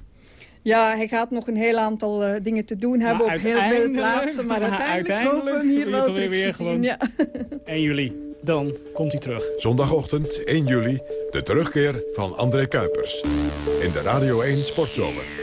Ja, hij gaat nog een heel aantal uh, dingen te doen hebben op heel veel plaatsen. Maar *laughs* uiteindelijk, uiteindelijk we hem hier wel weer, weer gewoon. Ja. 1 juli, dan komt hij terug. Zondagochtend 1 juli, de terugkeer van André Kuipers. In de Radio 1 Sportzomer.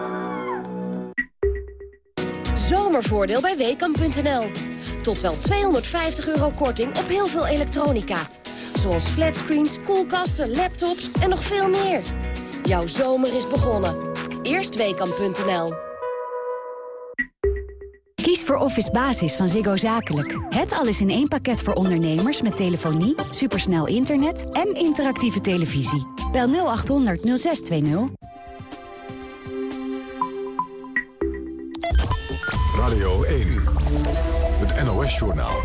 Zomervoordeel bij Weekamp.nl. Tot wel 250 euro korting op heel veel elektronica. Zoals flatscreens, koelkasten, laptops en nog veel meer. Jouw zomer is begonnen. Eerstweekam.nl Kies voor Office Basis van Ziggo Zakelijk. Het alles in één pakket voor ondernemers met telefonie, supersnel internet en interactieve televisie. Bel 0800 0620. Radio 1, het NOS-journaal.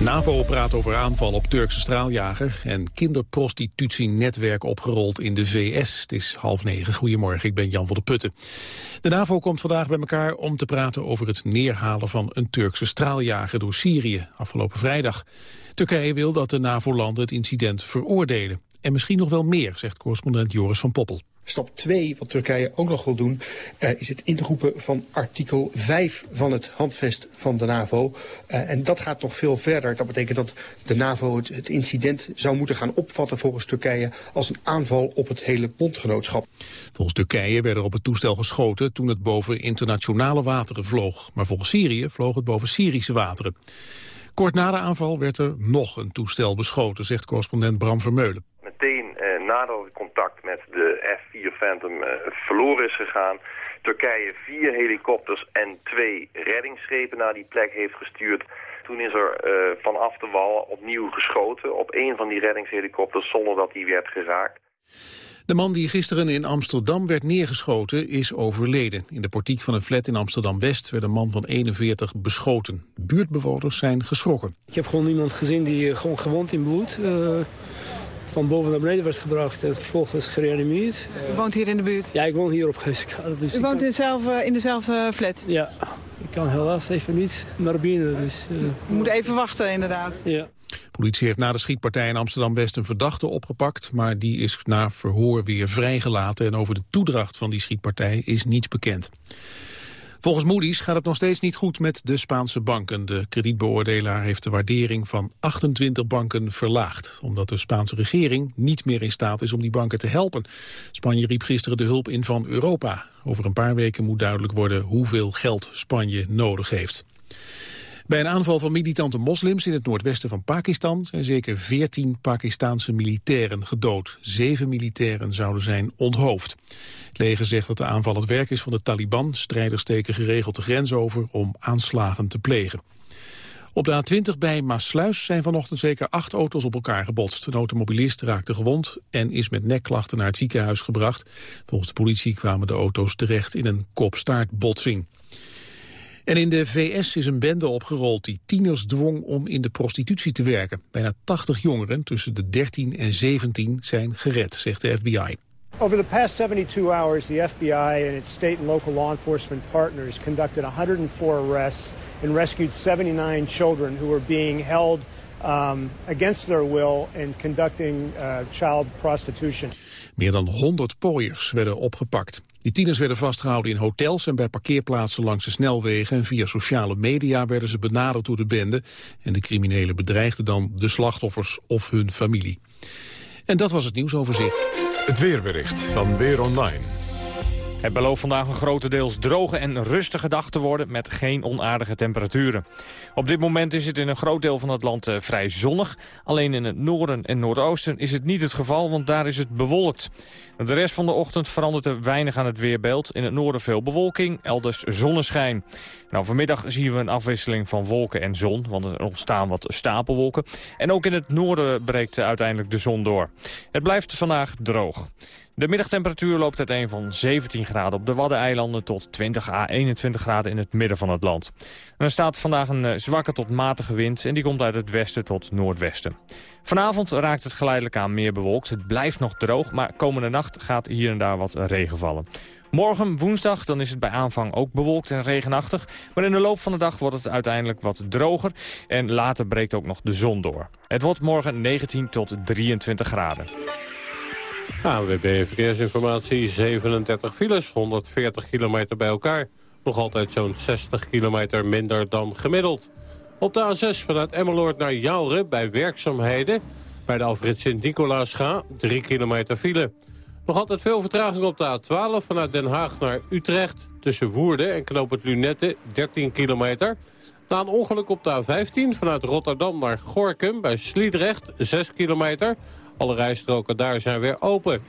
NAVO praat over aanval op Turkse straaljager en kinderprostitutienetwerk opgerold in de VS. Het is half negen. Goedemorgen, ik ben Jan van der Putten. De NAVO komt vandaag bij elkaar om te praten over het neerhalen van een Turkse straaljager door Syrië afgelopen vrijdag. Turkije wil dat de NAVO-landen het incident veroordelen. En misschien nog wel meer, zegt correspondent Joris van Poppel. Stap 2, wat Turkije ook nog wil doen, uh, is het inroepen van artikel 5 van het handvest van de NAVO. Uh, en dat gaat nog veel verder. Dat betekent dat de NAVO het, het, incident zou moeten gaan opvatten volgens Turkije als een aanval op het hele bondgenootschap. Volgens Turkije werd er op het toestel geschoten toen het boven internationale wateren vloog. Maar volgens Syrië vloog het boven Syrische wateren. Kort na de aanval werd er nog een toestel beschoten, zegt correspondent Bram Vermeulen. Meteen eh, nadat het contact met de F-4 Phantom eh, verloren is gegaan... Turkije vier helikopters en twee reddingsschepen naar die plek heeft gestuurd... Toen is er uh, vanaf de wal opnieuw geschoten op een van die reddingshelikopters zonder dat die werd geraakt. De man die gisteren in Amsterdam werd neergeschoten is overleden. In de portiek van een flat in Amsterdam-West werd een man van 41 beschoten. Buurtbewoners zijn geschrokken. Ik heb gewoon iemand gezien die gewoon gewond in bloed... Uh van boven naar beneden werd gebracht en vervolgens gereanimeerd. U woont hier in de buurt? Ja, ik woon hier op Geuskade. Dus U woont in, dezelfde, in dezelfde flat? Ja, ik kan helaas even niet naar binnen. Dus, uh, U moet even wachten inderdaad. Ja. Politie heeft na de schietpartij in Amsterdam-West een verdachte opgepakt... maar die is na verhoor weer vrijgelaten... en over de toedracht van die schietpartij is niets bekend. Volgens Moody's gaat het nog steeds niet goed met de Spaanse banken. De kredietbeoordelaar heeft de waardering van 28 banken verlaagd... omdat de Spaanse regering niet meer in staat is om die banken te helpen. Spanje riep gisteren de hulp in van Europa. Over een paar weken moet duidelijk worden hoeveel geld Spanje nodig heeft. Bij een aanval van militante moslims in het noordwesten van Pakistan zijn zeker 14 Pakistanse militairen gedood. Zeven militairen zouden zijn onthoofd. Het leger zegt dat de aanval het werk is van de Taliban. Strijders steken geregeld de grens over om aanslagen te plegen. Op de A20 bij Maasluis zijn vanochtend zeker acht auto's op elkaar gebotst. Een automobilist raakte gewond en is met nekklachten naar het ziekenhuis gebracht. Volgens de politie kwamen de auto's terecht in een kopstaartbotsing. En in de VS is een bende opgerold die tieners dwong om in de prostitutie te werken. Bijna 80 jongeren tussen de 13 en 17 zijn gered, zegt de FBI. Over the past 72 hours, the FBI and its state and local law enforcement partners conducted 104 arrests and rescued 79 children who were being held um, against their will in conducting uh, child prostitution. Meer dan 100 pooiers werden opgepakt. Die tieners werden vastgehouden in hotels en bij parkeerplaatsen langs de snelwegen. En via sociale media werden ze benaderd door de bende. En de criminelen bedreigden dan de slachtoffers of hun familie. En dat was het nieuwsoverzicht. Het weerbericht van Weer Online. Het belooft vandaag een grotendeels droge en rustige dag te worden met geen onaardige temperaturen. Op dit moment is het in een groot deel van het land uh, vrij zonnig. Alleen in het noorden en noordoosten is het niet het geval, want daar is het bewolkt. De rest van de ochtend verandert er weinig aan het weerbeeld. In het noorden veel bewolking, elders zonneschijn. Nou, vanmiddag zien we een afwisseling van wolken en zon, want er ontstaan wat stapelwolken. En ook in het noorden breekt uiteindelijk de zon door. Het blijft vandaag droog. De middagtemperatuur loopt uiteen van 17 graden op de Waddeneilanden... tot 20 à 21 graden in het midden van het land. er staat vandaag een eh, zwakke tot matige wind... en die komt uit het westen tot noordwesten. Vanavond raakt het geleidelijk aan meer bewolkt. Het blijft nog droog, maar komende nacht gaat hier en daar wat regen vallen. Morgen, woensdag, dan is het bij aanvang ook bewolkt en regenachtig. Maar in de loop van de dag wordt het uiteindelijk wat droger. En later breekt ook nog de zon door. Het wordt morgen 19 tot 23 graden. ANWB Verkeersinformatie, 37 files, 140 kilometer bij elkaar. Nog altijd zo'n 60 kilometer minder dan gemiddeld. Op de A6 vanuit Emmeloord naar Jouren bij werkzaamheden... bij de Alfred Sint-Nicolaasga, 3 kilometer file. Nog altijd veel vertraging op de A12 vanuit Den Haag naar Utrecht... tussen Woerden en Knoop het Lunette, 13 kilometer... Na een ongeluk op de A15 vanuit Rotterdam naar Gorkum bij Sliedrecht, 6 kilometer. Alle rijstroken daar zijn weer open.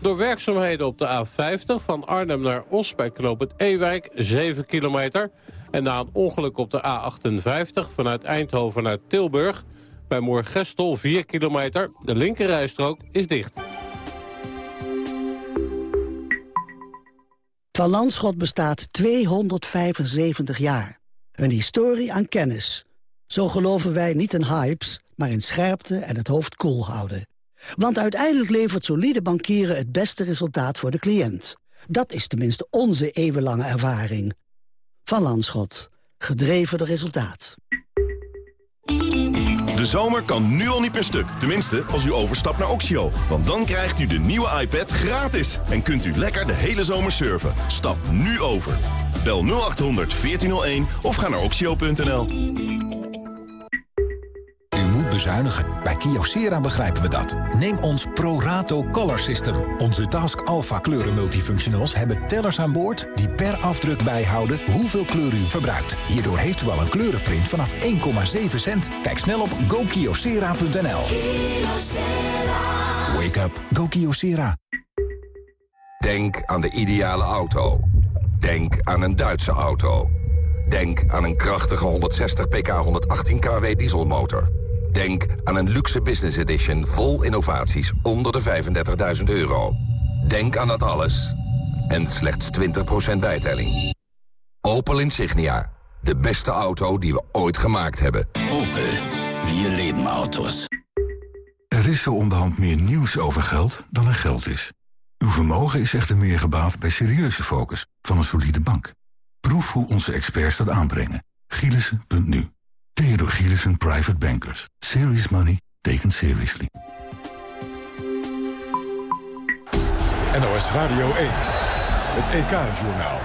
Door werkzaamheden op de A50 van Arnhem naar Os bij knooppunt Ewijk 7 kilometer. En na een ongeluk op de A58 vanuit Eindhoven naar Tilburg... bij Moergestel 4 kilometer. De linkerrijstrook is dicht. Van Landschot bestaat 275 jaar. Een historie aan kennis. Zo geloven wij niet in hypes, maar in scherpte en het hoofd koel houden. Want uiteindelijk levert solide bankieren het beste resultaat voor de cliënt. Dat is tenminste onze eeuwenlange ervaring. Van Landschot. Gedreven door resultaat. De zomer kan nu al niet per stuk. Tenminste, als u overstapt naar Oxio. Want dan krijgt u de nieuwe iPad gratis. En kunt u lekker de hele zomer surfen. Stap nu over. Bel 0800 1401 of ga naar oxio.nl bezuinigen. Bij Kyocera begrijpen we dat. Neem ons ProRato Color System. Onze Task Alpha kleuren multifunctionals hebben tellers aan boord... die per afdruk bijhouden hoeveel kleur u verbruikt. Hierdoor heeft u al een kleurenprint vanaf 1,7 cent. Kijk snel op gokyocera.nl. Wake up. Go Kyocera. Denk aan de ideale auto. Denk aan een Duitse auto. Denk aan een krachtige 160 pk 118 kW dieselmotor. Denk aan een luxe business edition vol innovaties onder de 35.000 euro. Denk aan dat alles en slechts 20% bijtelling. Opel Insignia, de beste auto die we ooit gemaakt hebben. Opel, wir leven auto's. Er is zo onderhand meer nieuws over geld dan er geld is. Uw vermogen is echter meer gebaat bij serieuze focus van een solide bank. Proef hoe onze experts dat aanbrengen. Gielissen.nu Theodor Gielissen Private Bankers. Serious money taken seriously. NOS Radio 1. Het EK-journaal.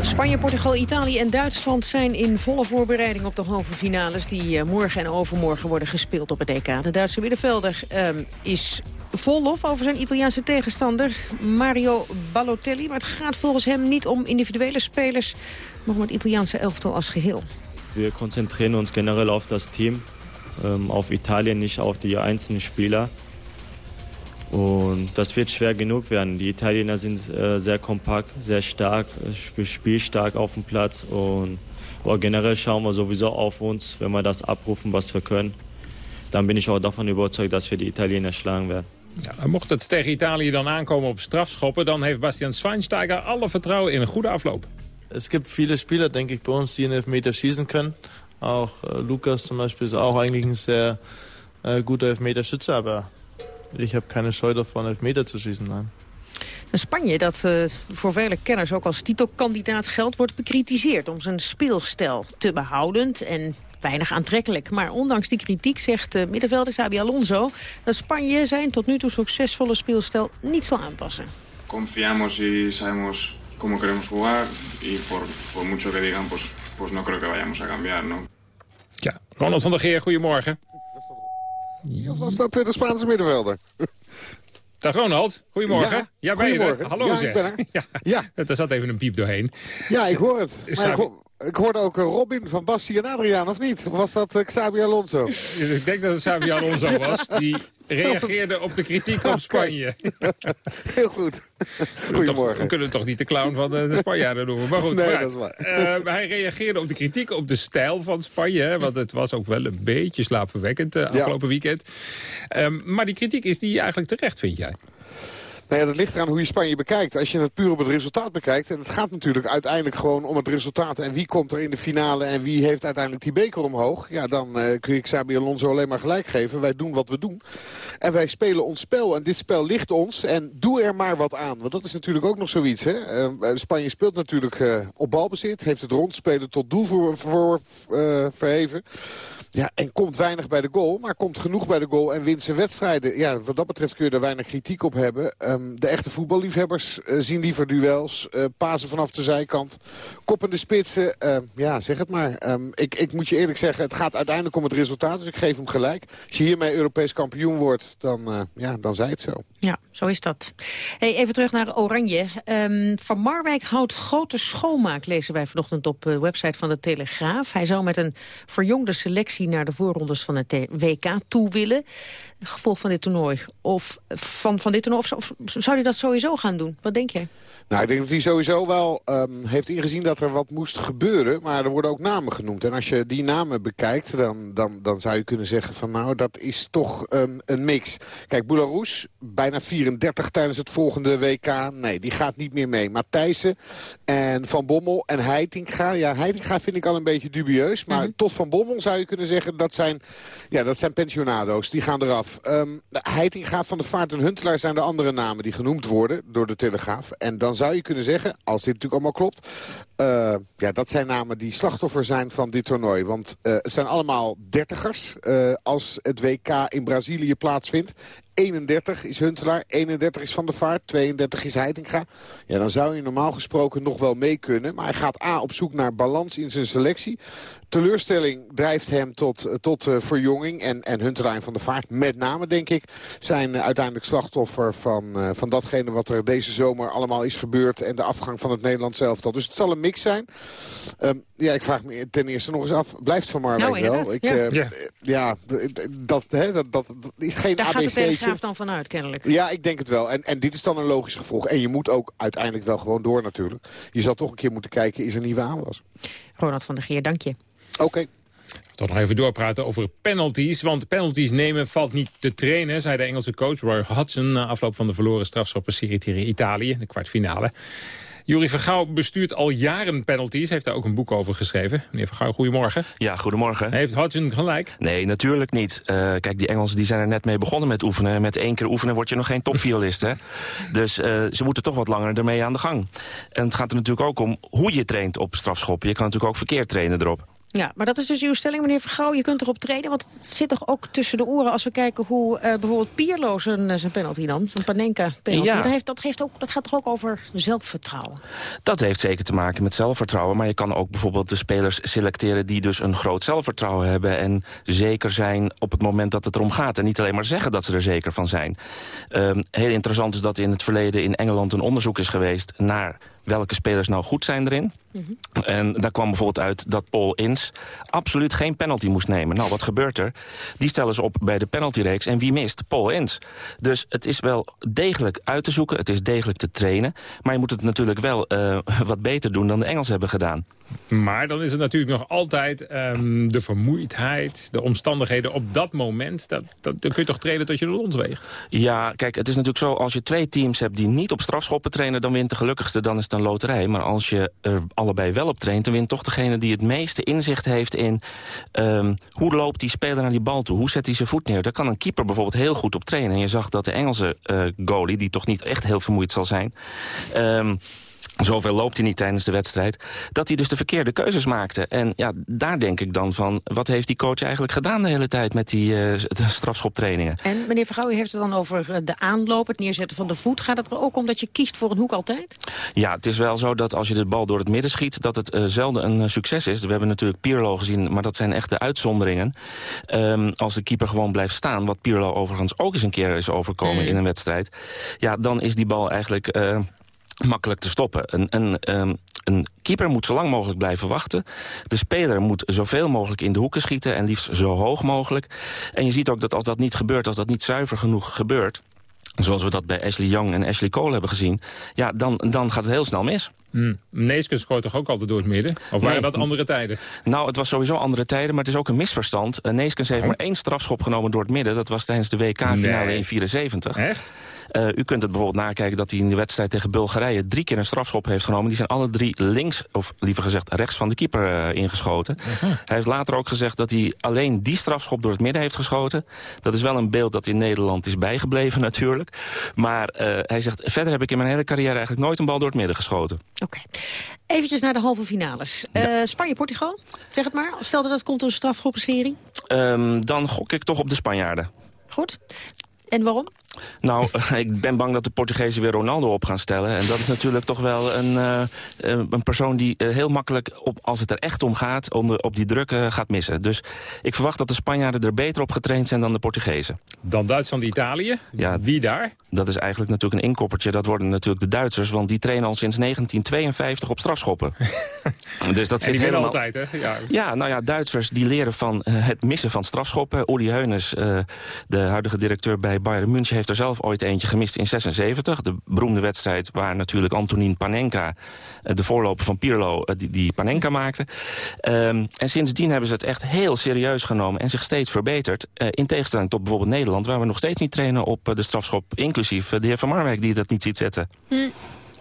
Spanje, Portugal, Italië en Duitsland zijn in volle voorbereiding op de halve finales... die eh, morgen en overmorgen worden gespeeld op het EK. De Duitse middenvelder um, is vol lof over zijn Italiaanse tegenstander Mario Balotelli. Maar het gaat volgens hem niet om individuele spelers, maar om het Italiaanse elftal als geheel. We concentreren ons generell op das Team, ähm, auf Italien, nicht auf die einzelnen Spieler. Und das wird schwer genug werden. Die Italiener sind äh, sehr kompakt, sehr stark, spielstark auf dem Platz. Und aber generell schauen wir sowieso auf uns, wenn wir das abrufen, was wir können. Dann bin ich auch davon überzeugt, dass wir die Italiener schlagen werden. Ja, mocht het tegen Italië dan aankomen op strafschoppen... dan heeft Bastian Schweinsteiger alle vertrouwen in een goede afloop. Es gibt viele Spieler, denke ich, bei uns, die einen Elfmeter schießen können. Auch äh, Lukas zum Beispiel ist auch eigentlich ein sehr äh, guter Elfmeterschütze, aber ich habe keine Scheu davon, Elfmeter zu schießen. Nein. Spanje, dat uh, voor vele kenners ook als titelkandidaat geldt... wordt bekritiseerd om zijn speelstijl te behoudend en weinig aantrekkelijk. Maar ondanks die kritiek zegt uh, middenvelder Xabi Alonso... dat Spanje zijn tot nu toe succesvolle speelstijl niet zal aanpassen. Confiamos y sabemos cómo queremos jugar y por, por mucho que digan, pues, pues no creo que vayamos a cambiar, ¿no? Ja, Ronald van der Geer, goedemorgen. Of was dat de Spaanse middenvelder? *laughs* Dag Ronald, goedemorgen. Ja, ja goedemorgen. Hallo ja, zeg. ik ben er. *laughs* Ja, ja. *laughs* Er zat even een piep doorheen. Ja, ik hoor het. Maar ik, ho- ik hoorde ook eh, Robin van Bassi en Adriaan, of niet? Of was dat eh, Xabi Alonso? Ik denk dat het Xavi Alonso was. Die reageerde op de kritiek op Spanje. *laughs* Heel goed. Goedemorgen. We kunnen toch niet de clown van de, de Spanjaarden noemen. Maar goed, Nee, dat is waar. Eh, hij reageerde op de kritiek op de stijl van Spanje. Hè, want het was ook wel een beetje slaapverwekkend eh, afgelopen weekend. Ehm, maar die kritiek is die eigenlijk terecht, vind jij? Nou ja, dat ligt eraan hoe je Spanje bekijkt. Als je het puur op het resultaat bekijkt... en het gaat natuurlijk uiteindelijk gewoon om het resultaat... en wie komt er in de finale en wie heeft uiteindelijk die beker omhoog... ja, dan eh, kun je Xabi Alonso alleen maar gelijk geven. Wij doen wat we doen. En wij spelen ons spel. En dit spel ligt ons. En doe er maar wat aan. Want dat is natuurlijk ook nog zoiets. Hè? Eh, Spanje speelt natuurlijk eh, op balbezit. Heeft het rondspelen tot doel voor, voor verheven. Ja, en komt weinig bij de goal, maar komt genoeg bij de goal en wint zijn wedstrijden. Ja, wat dat betreft kun je er weinig kritiek op hebben. Ehm, de echte voetballiefhebbers eh, zien liever duels, eh pasen vanaf de zijkant, koppende spitsen. Ehm, ja, zeg het maar. Ehm, ik, ik moet je eerlijk zeggen, het gaat uiteindelijk om het resultaat, dus ik geef hem gelijk. Als je hiermee Europees kampioen wordt, dan, eh, ja, dan zij het zo. Ja, zo is dat. Hey, even terug naar Oranje. Ehm, van Marwijk houdt grote schoonmaak, lezen wij vanochtend op de website van de Telegraaf. Hij zou met een verjongde selectie naar de voorrondes van het WK toe willen. Gevolg van dit toernooi. Of van, van dit toernooi, of, of zou hij dat sowieso gaan doen? Wat denk jij? Nou, ik denk dat hij sowieso wel ehm, heeft ingezien dat er wat moest gebeuren. Maar er worden ook namen genoemd. En als je die namen bekijkt, dan, dan, dan zou je kunnen zeggen van... nou, dat is toch een, een mix. Kijk, Boularus, bijna 34 tijdens het volgende WK. Nee, die gaat niet meer mee. Matthijssen en Van Bommel en Heitinga. Ja, Heitinga vind ik al een beetje dubieus. Maar tot Van Bommel zou je kunnen zeggen... dat zijn, ja, dat zijn pensionado's. Die gaan eraf. Um, Heitinga, Van de Vaart en Huntelaar zijn de andere namen die genoemd worden door de Telegraaf. En dan zou je kunnen zeggen, als dit natuurlijk allemaal klopt... Uh, ja, dat zijn namen die slachtoffer zijn van dit toernooi. Want uh, het zijn allemaal dertigers uh, als het WK in Brazilië plaatsvindt. 31 is Huntelaar, 31 is Van der Vaart, 32 is Heitinga. Ja, dan zou je normaal gesproken nog wel mee kunnen. Maar hij gaat A op zoek naar balans in zijn selectie. Teleurstelling drijft hem tot, tot uh, verjonging. En, en Huntelaar en Van der Vaart, met name denk ik... zijn uh, uiteindelijk slachtoffer van, uh, van datgene wat er deze zomer allemaal is gebeurd... en de afgang van het Nederlands elftal. Dus het zal een mix zijn. Um, ja, ik vraag me ten eerste nog eens af. Blijft Van Marwijk nou, wel? Ik, ja. ja. ja, dat, hè, dat, dat, dat is geen Daar ABC'tje. gaat de Telegraaf dan vanuit, kennelijk. Ja, ik denk het wel. En, en dit is dan een logisch gevolg. En je moet ook uiteindelijk wel gewoon door natuurlijk. Je zal toch een keer moeten kijken, is er nieuwe aanwas. Ronald van der Geer, dank je. Oké. Okay. Toch nog even doorpraten over penalties. Want penalties nemen valt niet te trainen, zei de Engelse coach Roy Hodgson... na afloop van de verloren strafschoppenserie tegen Italië, de kwartfinale. Jurie Vergouw bestuurt al jaren penalties. Heeft daar ook een boek over geschreven. Meneer Vergouw, goedemorgen. Ja, goedemorgen. Heeft Hodgson gelijk? Nee, natuurlijk niet. Uh, kijk, die Engelsen die zijn er net mee begonnen met oefenen. Met één keer oefenen word je nog geen topviolist, hè? *laughs* Dus uh, ze moeten toch wat langer ermee aan de gang. En het gaat er natuurlijk ook om hoe je traint op strafschoppen. Je kan natuurlijk ook verkeerd trainen erop. Ja, maar dat is dus uw stelling, meneer Vergouw. Je kunt erop treden, want het zit toch ook tussen de oren... als we kijken hoe uh, bijvoorbeeld Pierlo zijn, zijn penalty dan, zijn Panenka-penalty... Ja. Dat, heeft, dat, heeft ook, dat gaat toch ook over zelfvertrouwen? Dat heeft zeker te maken met zelfvertrouwen. Maar je kan ook bijvoorbeeld de spelers selecteren... die dus een groot zelfvertrouwen hebben... en zeker zijn op het moment dat het erom gaat. En niet alleen maar zeggen dat ze er zeker van zijn. Uh, heel interessant is dat in het verleden in Engeland een onderzoek is geweest... naar welke spelers nou goed zijn erin. Mm -hmm. En daar kwam bijvoorbeeld uit dat Paul Ince absoluut geen penalty moest nemen. Nou, wat gebeurt er? Die stellen ze op bij de penaltyreeks en wie mist? Paul Ince. Dus het is wel degelijk uit te zoeken, het is degelijk te trainen... maar je moet het natuurlijk wel uh, *laughs* wat beter doen dan de Engelsen hebben gedaan. Maar dan is het natuurlijk nog altijd um, de vermoeidheid, de omstandigheden op dat moment. Dat, dat, dan kun je toch trainen tot je de lont? Ja, kijk, het is natuurlijk zo, als je twee teams hebt die niet op strafschoppen trainen... dan wint de gelukkigste, dan is het een loterij. Maar als je er allebei wel op traint, dan wint toch degene die het meeste inzicht heeft in... Um, hoe loopt die speler naar die bal toe? Hoe zet hij zijn voet neer? Daar kan een keeper bijvoorbeeld heel goed op trainen. En je zag dat de Engelse uh, goalie, die toch niet echt heel vermoeid zal zijn... Um, zoveel loopt hij niet tijdens de wedstrijd... dat hij dus de verkeerde keuzes maakte. En ja, daar denk ik dan van... wat heeft die coach eigenlijk gedaan de hele tijd met die uh, strafschoptrainingen? En meneer Vergouw, u heeft het dan over eh, de aanloop, het neerzetten van de voet. Gaat het er ook om dat je kiest voor een hoek altijd? Ja, het is wel zo dat als je de bal door het midden schiet... dat het uh, zelden een succes is. We hebben natuurlijk Pirlo gezien, maar dat zijn echt de uitzonderingen. Um, als de keeper gewoon blijft staan... wat Pirlo overigens ook eens een keer is overkomen mm. in een wedstrijd... ja, dan is die bal eigenlijk... Makkelijk te stoppen. Een, een, um, een keeper moet zo lang mogelijk blijven wachten. De speler moet zoveel mogelijk in de hoeken schieten... en liefst zo hoog mogelijk. En je ziet ook dat als dat niet gebeurt, als dat niet zuiver genoeg gebeurt... zoals we dat bij Ashley Young en Ashley Cole hebben gezien... ja, dan, dan gaat het heel snel mis. Hmm. Neeskens scoort toch ook altijd door het midden? Of waren dat andere tijden? Nou, het was sowieso andere tijden, maar het is ook een misverstand. Uh, Neeskens heeft oh. maar één strafschop genomen door het midden. Dat was tijdens de WK-finale in 74. Echt? Uh, u kunt het bijvoorbeeld nakijken dat hij in de wedstrijd tegen Bulgarije... drie keer een strafschop heeft genomen. Die zijn alle drie links, of liever gezegd rechts van de keeper uh, ingeschoten. Hij heeft later ook gezegd dat hij alleen die strafschop door het midden heeft geschoten. Dat is wel een beeld dat in Nederland is bijgebleven *laughs* natuurlijk. Maar hij zegt, verder heb ik in mijn hele carrière eigenlijk nooit een bal door het midden geschoten. Oké. Okay. Eventjes naar de halve finales. Ja. Uh, Spanje-Portugal, zeg het maar. Stel dat het komt door een strafgroepserie. Um, dan gok ik toch op de Spanjaarden. Goed. En waarom? Nou, *laughs* ik ben bang dat de Portugezen weer Ronaldo op gaan stellen. En dat is natuurlijk toch wel een, uh, een persoon die uh, heel makkelijk, op, als het er echt om gaat, om de, op die druk uh, gaat missen. Dus ik verwacht dat de Spanjaarden er beter op getraind zijn dan de Portugezen. Dan Duitsland-Italië? Ja, Wie daar? Dat is eigenlijk natuurlijk een inkoppertje. Dat worden natuurlijk de Duitsers, want die trainen al sinds 1952 op strafschoppen. *laughs* dus dat zit helemaal... altijd, hè? Ja. ja, nou ja, Duitsers die leren van het missen van strafschoppen. Uli Heunes, de huidige directeur bij Bayern München heeft er zelf ooit eentje gemist in 76. De beroemde wedstrijd waar natuurlijk Antonin Panenka... Eh, de voorloper van Pirlo, eh, die, die Panenka maakte. Um, en sindsdien hebben ze het echt heel serieus genomen... en zich steeds verbeterd. Uh, in tegenstelling tot bijvoorbeeld Nederland... waar we nog steeds niet trainen op de strafschop... inclusief de heer Van Marwijk die dat niet ziet zetten. Hm.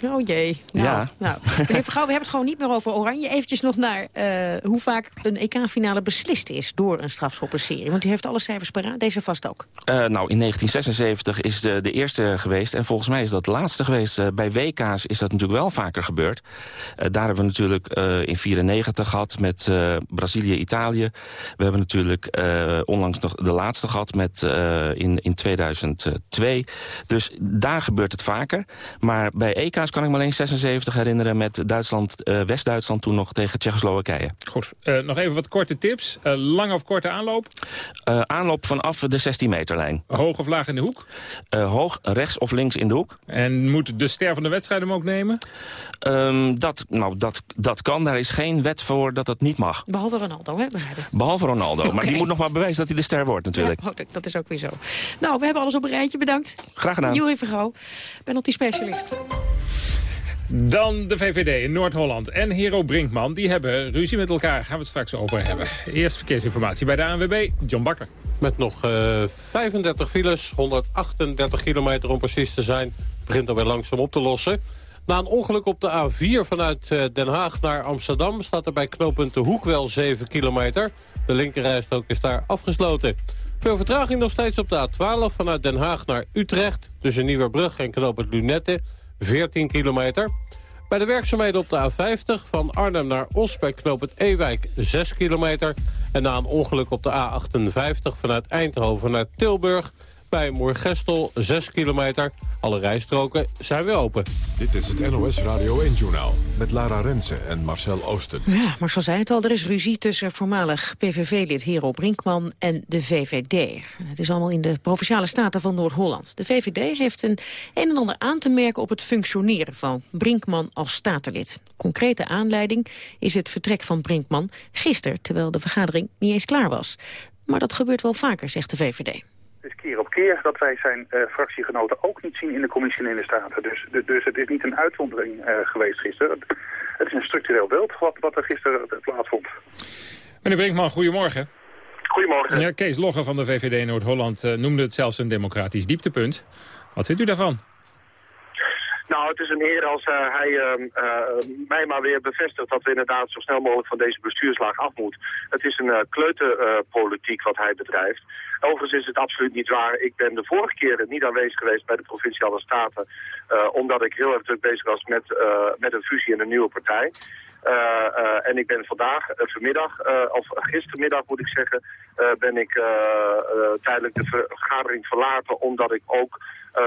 Oh jee. Nou, ja. nou. Meneer Vergouw, we hebben het gewoon niet meer over Oranje. Eventjes nog naar uh, hoe vaak een EK-finale beslist is door een strafschoppenserie. Want u heeft alle cijfers paraat, deze vast ook. Uh, nou, in 1976 is de, de eerste geweest. En volgens mij is dat de laatste geweest. Uh, bij WK's is dat natuurlijk wel vaker gebeurd. daar hebben we natuurlijk in 94 gehad met Brazilië-Italië. We hebben natuurlijk onlangs nog de laatste gehad met, in, in 2002. Dus daar gebeurt het vaker. Maar bij EK's kan ik me alleen 76 herinneren met Duitsland, uh, West-Duitsland toen nog tegen Tsjechoslowakije. Goed, uh, nog even wat korte tips. Uh, lang of korte aanloop? aanloop vanaf de 16 meterlijn. Hoog of laag in de hoek? hoog, rechts of links in de hoek. En moet de ster van de wedstrijd hem ook nemen? Um, dat, nou, dat, dat kan. Daar is geen wet voor dat dat niet mag. Behalve Ronaldo, hè? Begrijp Behalve Ronaldo. okay. Maar die moet nog maar bewijzen dat hij de ster wordt natuurlijk. Ja, dat is ook weer zo. Nou, we hebben alles op een rijtje. Bedankt. Graag gedaan. Juri Vergouw, penalty specialist. Dan de VVD in Noord-Holland en Hero Brinkman. Die hebben ruzie met elkaar. Gaan we het straks over hebben. Eerst verkeersinformatie bij de ANWB. John Bakker. Met nog uh, 35 files, 138 kilometer om precies te zijn. Begint alweer langzaam op te lossen. Na een ongeluk op de A4 vanuit uh, Den Haag naar Amsterdam... staat er bij knooppunt De Hoek wel 7 kilometer. De linkerrijstrook is daar afgesloten. Veel vertraging nog steeds op de A12 vanuit Den Haag naar Utrecht... tussen Nieuwerbrug en knooppunt Lunette... 14 kilometer. Bij de werkzaamheden op de A50 van Arnhem naar Os bij knooppunt Ewijk 6 kilometer. En na een ongeluk op de A58 vanuit Eindhoven naar Tilburg bij Moergestel 6 kilometer. Alle rijstroken zijn weer open. Dit is het NOS Radio 1-journaal met Lara Rensen en Marcel Oosten. Ja, Marcel zei het al, er is ruzie tussen voormalig PVV-lid Hero Brinkman en de VVD. Het is allemaal in de Provinciale Staten van Noord-Holland. De VVD heeft een een en ander aan te merken op het functioneren van Brinkman als statenlid. Concrete aanleiding is het vertrek van Brinkman gisteren, terwijl de vergadering niet eens klaar was. Maar dat gebeurt wel vaker, zegt de VVD. Is keer op keer dat wij zijn uh, fractiegenoten ook niet zien in de commissie en in de Staten. Dus, dus het is niet een uitzondering uh, geweest gisteren. Het is een structureel beeld wat, wat er gisteren plaatsvond. Meneer Brinkman, goedemorgen. Goedemorgen. Ja, Kees Logger van de VVD Noord-Holland uh, noemde het zelfs een democratisch dieptepunt. Wat vindt u daarvan? Nou, het is een eer als uh, hij uh, mij maar weer bevestigt dat we inderdaad zo snel mogelijk van deze bestuurslaag af moeten. Het is een uh, kleuterpolitiek wat hij bedrijft. Overigens is het absoluut niet waar. Ik ben de vorige keer niet aanwezig geweest bij de Provinciale Staten, omdat ik heel erg druk bezig was met, met een fusie in een nieuwe partij. En ik ben vandaag, vanmiddag, of gistermiddag moet ik zeggen, ben ik tijdelijk de vergadering verlaten, omdat ik ook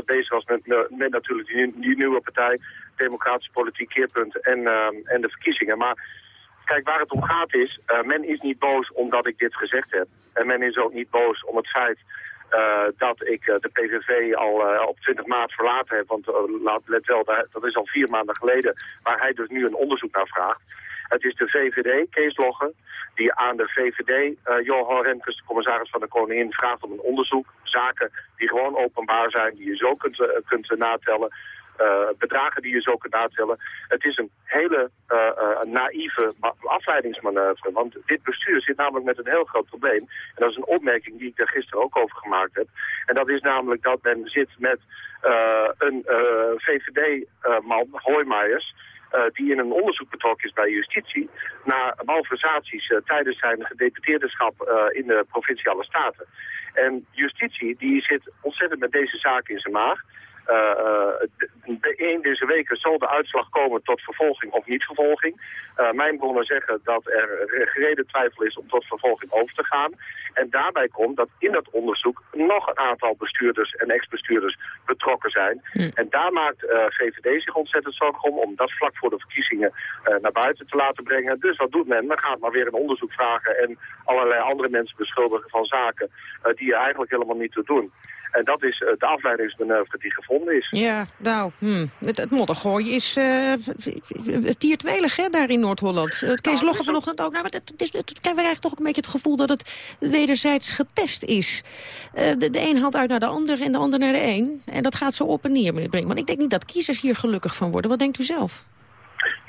bezig was met, met natuurlijk die, nieuwe partij, democratische politiek keerpunt en, uh, en de verkiezingen. Maar kijk, waar het om gaat is, men is niet boos omdat ik dit gezegd heb. En men is ook niet boos om het feit uh, dat ik uh, de PVV al uh, op 20 maart verlaten heb. Want let wel, dat is al vier maanden geleden waar hij dus nu een onderzoek naar vraagt. Het is de VVD, Kees Logge, die aan de VVD, Johan Remkes, de commissaris van de Koningin, vraagt om een onderzoek. Zaken die gewoon openbaar zijn, die je zo kunt, kunt natellen. Uh, bedragen die je zo kunt natellen. Het is een hele uh, uh, naïeve afleidingsmanoeuvre. Want dit bestuur zit namelijk met een heel groot probleem. En dat is een opmerking die ik daar gisteren ook over gemaakt heb. En dat is namelijk dat men zit met een VVD-man, Hoijmaiers... Die in een onderzoek betrokken is bij justitie... naar malversaties tijdens zijn gedeputeerderschap uh, in de provinciale staten. En justitie die zit ontzettend met deze zaak in zijn maag. Uh, deze weken zal de uitslag komen tot vervolging of niet vervolging. Uh, mijn bronnen zeggen dat er gereden twijfel is om tot vervolging over te gaan. En daarbij komt dat in dat onderzoek nog een aantal bestuurders en ex-bestuurders betrokken zijn. Hm. En daar maakt uh, VVD zich ontzettend zorgen om, om dat vlak voor de verkiezingen naar buiten te laten brengen. Dus wat doet men? Men gaat maar weer een onderzoek vragen en allerlei andere mensen beschuldigen van zaken die er eigenlijk helemaal niet toe doen. En dat is de afleidingsmanoeuvre die gevonden is. Ja, nou, hm. het, het moddergooien is uh, tiertwelig hè, daar in Noord-Holland. Het Kees nou, Logge vanochtend ook. Nou, maar het, het, is, het, krijgen we eigenlijk toch ook een beetje het gevoel dat het wederzijds gepest is. Uh, de, de een haalt uit naar de ander en de ander naar de een. En dat gaat zo op en neer, meneer Brinkman. Ik denk niet dat kiezers hier gelukkig van worden. Wat denkt u zelf?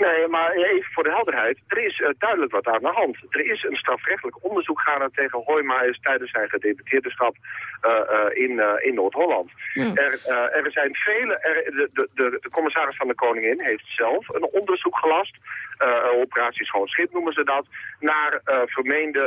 Nee, maar even voor de helderheid. Er is uh, duidelijk wat aan de hand. Er is een strafrechtelijk onderzoek gaande tegen Hoijmaijers tijdens zijn gedeputeerderschap uh, uh, in, in Noord-Holland. Er, er zijn vele... Er, de, de, de, de, commissaris van de Koningin heeft zelf een onderzoek gelast. operatie Schoon Schip noemen ze dat. Naar vermeende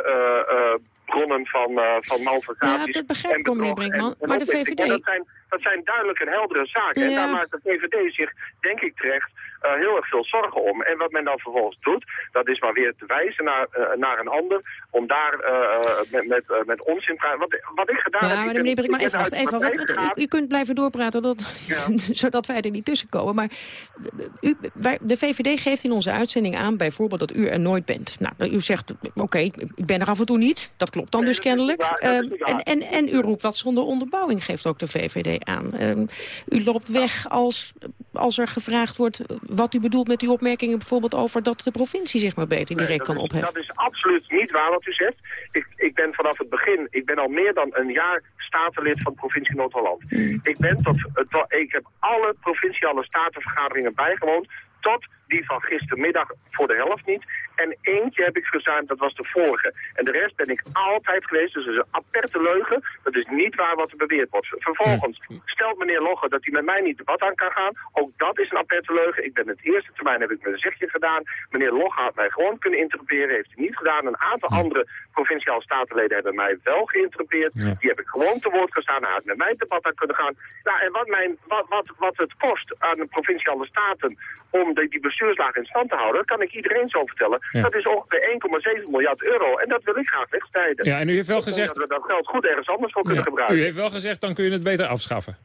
bronnen van, van malversaties. Ja, dat begrijp ik, meneer Brinkman. Maar de VVD... Dat zijn, dat zijn duidelijk en heldere zaken. En daar maakt de VVD zich, denk ik terecht uh, heel erg veel zorgen om. En wat men dan vervolgens doet, dat is maar weer te wijzen naar, uh, naar een ander... om daar uh, met, met, met onzin... Wat, wat ik gedaan ja, heb... Maar meneer maar even, wacht, even. Wat, u, kunt blijven doorpraten dat, ja. *laughs* zodat wij er niet tussen komen. Maar u, wij, de VVD geeft in onze uitzending aan bijvoorbeeld dat u er nooit bent. Nou, u zegt, oké, okay, ik ben er af en toe niet. Dat klopt dan nee, dus kennelijk. Ehm, en, en, en u roept wat zonder onderbouwing, geeft ook de VVD aan. Um, u loopt weg als, als er gevraagd wordt wat u bedoelt met uw opmerkingen bijvoorbeeld over dat de provincie zich maar beter direct kan opheffen. Dat is absoluut niet waar wat u zegt. Ik, ik ben vanaf het begin, ik ben al meer dan een jaar statenlid van de provincie Noord-Holland. Hmm. Ik ben tot, tot, ik heb alle provinciale statenvergaderingen bijgewoond tot die van gistermiddag voor de helft niet. En eentje heb ik verzuimd, dat was de vorige. En de rest ben ik altijd geweest, dus dat is een aperte leugen. Dat is niet waar wat er beweerd wordt. Vervolgens stelt meneer Logge dat hij met mij niet debat aan kan gaan. Ook dat is een aperte leugen. Ik ben het eerste termijn heb ik met een zegje gedaan. Meneer Logge had mij gewoon kunnen interpreteren, heeft hij niet gedaan. Een aantal andere provinciale statenleden hebben mij wel geïnterpreteerd. Die heb ik gewoon te woord gestaan. Hij had met mij debat aan kunnen gaan. Nou, en wat, mijn, wat, wat, wat het kost aan de provinciale staten om die, die bestuurslaag in stand te houden, kan ik iedereen zo vertellen. Dat is ongeveer 1,7 miljard euro. En dat wil ik graag wegstijden. Ja, en u heeft wel gezegd... Dat we dat geld goed ergens anders voor kunnen gebruiken. U heeft wel gezegd, dan kun je het beter afschaffen.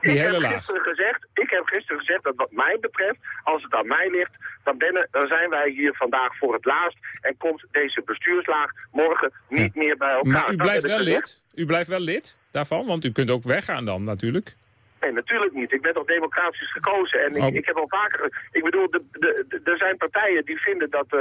Die ik, heb laag. Gisteren gezegd, ik heb gisteren gezegd dat wat mij betreft, als het aan mij ligt, dan, ben, dan zijn wij hier vandaag voor het laatst en komt deze bestuurslaag morgen niet meer bij elkaar. Maar u blijft wel lid? U blijft wel lid daarvan? Want u kunt ook weggaan dan natuurlijk. Nee, natuurlijk niet. Ik ben toch democratisch gekozen. En ik, oh. ik heb al vaker... Ik bedoel, de, de, er zijn partijen die vinden dat, uh,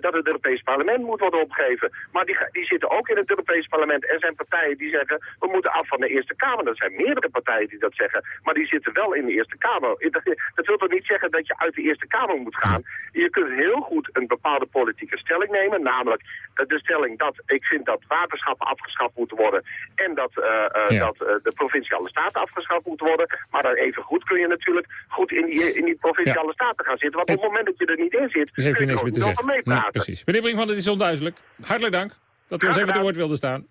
dat het Europees parlement moet worden opgegeven. Maar die, die zitten ook in het Europees parlement. Er zijn partijen die zeggen, we moeten af van de Eerste Kamer. Er zijn meerdere partijen die dat zeggen. Maar die zitten wel in de Eerste Kamer. Dat, dat wil toch niet zeggen dat je uit de Eerste Kamer moet gaan. Je kunt heel goed een bepaalde politieke stelling nemen. Namelijk de stelling dat ik vind dat waterschappen afgeschaft moeten worden. En dat, uh, ja. dat de provinciale staten afgeschaft moeten worden. Worden. Maar dan even goed kun je natuurlijk goed in die, in die provinciale staten gaan zitten. Want op het moment dat je er niet in zit, kun je, niks meer te zeggen. meepraten. precies. Meneer Brinkman, het is onduidelijk. Hartelijk dank dat u ons even te woord wilde staan.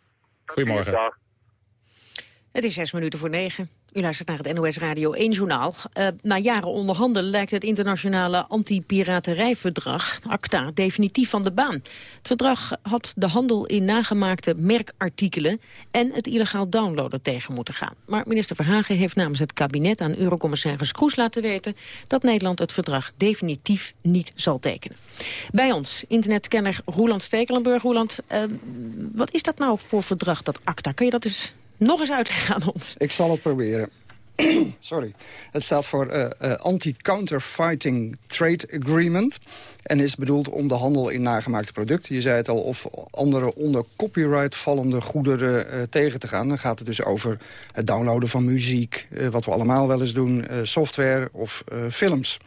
Goedemorgen. Het is zes minuten voor negen. U luistert naar het NOS Radio 1 journaal. Uh, na jaren onderhandelen lijkt het internationale anti-piraterijverdrag, ACTA, definitief van de baan. Het verdrag had de handel in nagemaakte merkartikelen en het illegaal downloaden tegen moeten gaan. Maar minister Verhagen heeft namens het kabinet aan eurocommissaris Kroes laten weten dat Nederland het verdrag definitief niet zal tekenen. Bij ons, internetkenner Roeland Stekelenburg. Roeland, uh, wat is dat nou voor verdrag, dat ACTA? Kun je dat eens nog eens uitleggen aan ons? Ik zal het proberen. *clears throat* Sorry. Het staat voor uh, uh, Anti-Counterfeiting Trade Agreement. En is bedoeld om de handel in nagemaakte producten... je zei het al, of andere onder copyright vallende goederen uh, tegen te gaan. Dan gaat het dus over het downloaden van muziek... wat we allemaal wel eens doen, software of films.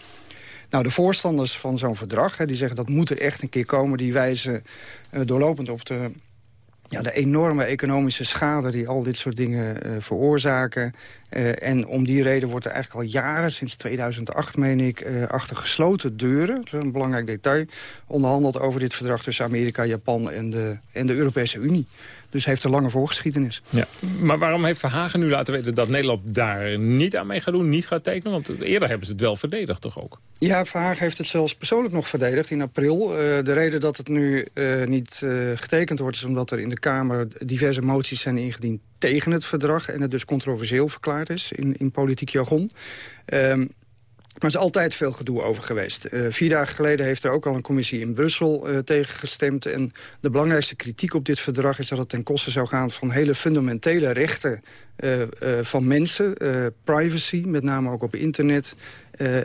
Nou, de voorstanders van zo'n verdrag, hè, die zeggen dat moet er echt een keer komen... die wijzen doorlopend op de ja, de enorme economische schade die al dit soort dingen uh, veroorzaken. Uh, en om die reden wordt er eigenlijk al jaren, sinds 2008 meen ik... Uh, achter gesloten deuren, dat is een belangrijk detail... onderhandeld over dit verdrag tussen Amerika, Japan en de, en de Europese Unie. Dus heeft een lange voorgeschiedenis. Ja. Maar waarom heeft Verhagen nu laten weten dat Nederland daar niet aan mee gaat doen, niet gaat tekenen? Want eerder hebben ze het wel verdedigd, toch ook? Ja, Verhagen heeft het zelfs persoonlijk nog verdedigd in april. Uh, de reden dat het nu uh, niet uh, getekend wordt is omdat er in de Kamer diverse moties zijn ingediend tegen het verdrag en het dus controversieel verklaard is in, in politiek jargon. Um, maar er is altijd veel gedoe over geweest. Uh, vier dagen geleden heeft er ook al een commissie in Brussel uh, tegen gestemd. En de belangrijkste kritiek op dit verdrag is dat het ten koste zou gaan... van hele fundamentele rechten uh, van mensen. privacy, met name ook op internet.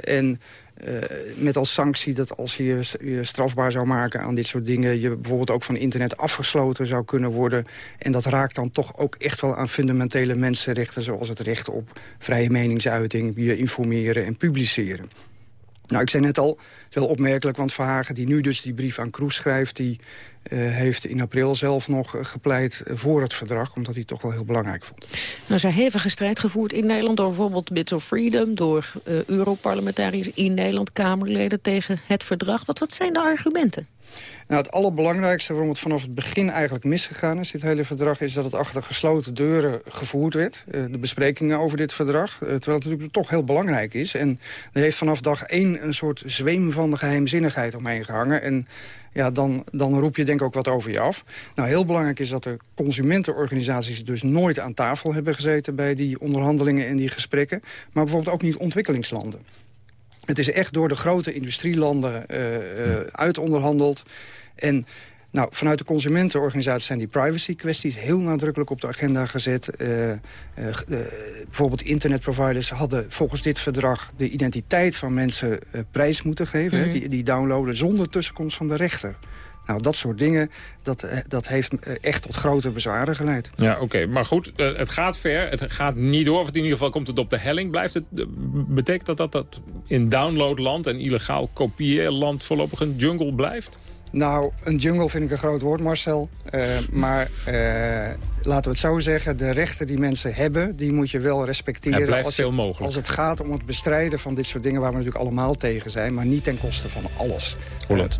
en uh, met als sanctie dat als je je strafbaar zou maken aan dit soort dingen... je bijvoorbeeld ook van internet afgesloten zou kunnen worden. En dat raakt dan toch ook echt wel aan fundamentele mensenrechten... zoals het recht op vrije meningsuiting, je informeren en publiceren. Nou, ik zei net al, het is wel opmerkelijk, want Verhagen die nu dus die brief aan Kroes schrijft... die uh, heeft in april zelf nog gepleit voor het verdrag... omdat hij het toch wel heel belangrijk vond. Nou, er hevige strijd gevoerd in Nederland... door bijvoorbeeld Bits of Freedom, door uh, Europarlementariërs in Nederland... Kamerleden tegen het verdrag. Wat, wat zijn de argumenten? Nou, het allerbelangrijkste waarom het vanaf het begin eigenlijk misgegaan is... dit hele verdrag, is dat het achter gesloten deuren gevoerd werd. Uh, de besprekingen over dit verdrag. Uh, terwijl het natuurlijk toch heel belangrijk is. En er heeft vanaf dag één een soort zweem van de geheimzinnigheid omheen gehangen. En ja, dan, dan roep je denk ik ook wat over je af. Nou, heel belangrijk is dat de consumentenorganisaties dus nooit aan tafel hebben gezeten... bij die onderhandelingen en die gesprekken. Maar bijvoorbeeld ook niet ontwikkelingslanden. Het is echt door de grote industrielanden uh, uh, uitonderhandeld. En nou, vanuit de consumentenorganisaties zijn die privacy-kwesties heel nadrukkelijk op de agenda gezet. Uh, uh, uh, bijvoorbeeld internetproviders hadden volgens dit verdrag de identiteit van mensen prijs moeten geven. Mm -hmm. die, die downloaden zonder tussenkomst van de rechter. Nou, dat soort dingen, dat, dat heeft echt tot grote bezwaren geleid. Ja, oké. Okay. Maar goed, het gaat ver. Het gaat niet door. Of in ieder geval komt het op de helling. Blijft het, betekent dat dat dat in downloadland en illegaal kopieerland voorlopig een jungle blijft? Nou, een jungle vind ik een groot woord, Marcel. Uh, maar uh, laten we het zo zeggen, de rechten die mensen hebben... die moet je wel respecteren. Er blijft als veel mogelijk. Als het gaat om het bestrijden van dit soort dingen... waar we natuurlijk allemaal tegen zijn, maar niet ten koste van alles. Holland,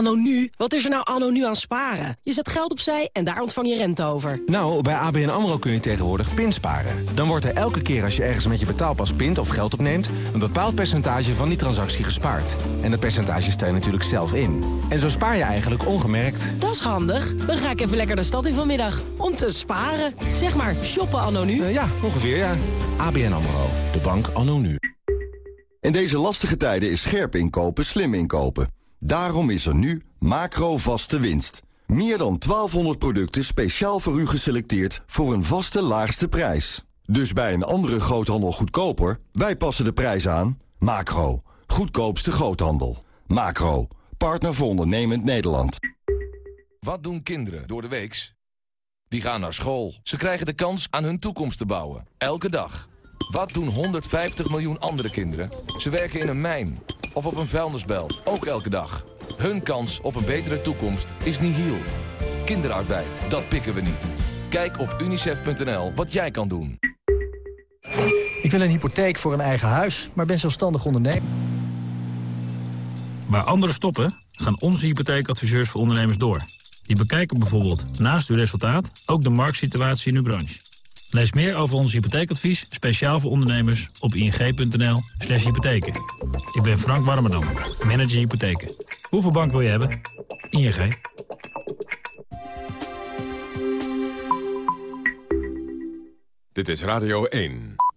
Anno nu? Wat is er nou anno nu aan sparen? Je zet geld opzij en daar ontvang je rente over. Nou, bij ABN AMRO kun je tegenwoordig pinsparen. Dan wordt er elke keer als je ergens met je betaalpas pint of geld opneemt... een bepaald percentage van die transactie gespaard. En dat percentage stel je natuurlijk zelf in. En zo spaar je eigenlijk ongemerkt. Dat is handig. Dan ga ik even lekker de stad in vanmiddag. Om te sparen. Zeg maar, shoppen anno nu. Uh, ja, ongeveer ja. ABN AMRO. De bank anno nu. In deze lastige tijden is scherp inkopen slim inkopen. Daarom is er nu macro vaste winst. Meer dan 1200 producten speciaal voor u geselecteerd voor een vaste laagste prijs. Dus bij een andere groothandel goedkoper, wij passen de prijs aan. Macro, goedkoopste groothandel. Macro, partner voor ondernemend Nederland. Wat doen kinderen door de weeks? Die gaan naar school. Ze krijgen de kans aan hun toekomst te bouwen. Elke dag. Wat doen 150 miljoen andere kinderen? Ze werken in een mijn of op een vuilnisbelt. Ook elke dag. Hun kans op een betere toekomst is nihil. Kinderarbeid, dat pikken we niet. Kijk op unicef.nl wat jij kan doen. Ik wil een hypotheek voor een eigen huis, maar ben zelfstandig ondernemer. Waar anderen stoppen, gaan onze hypotheekadviseurs voor ondernemers door. Die bekijken bijvoorbeeld naast uw resultaat ook de marktsituatie in uw branche. Lees meer over ons hypotheekadvies, speciaal voor ondernemers, op ing.nl slash hypotheken. Ik ben Frank Warmerdam, manager hypotheken. Hoeveel bank wil je hebben? ING. Dit is Radio 1.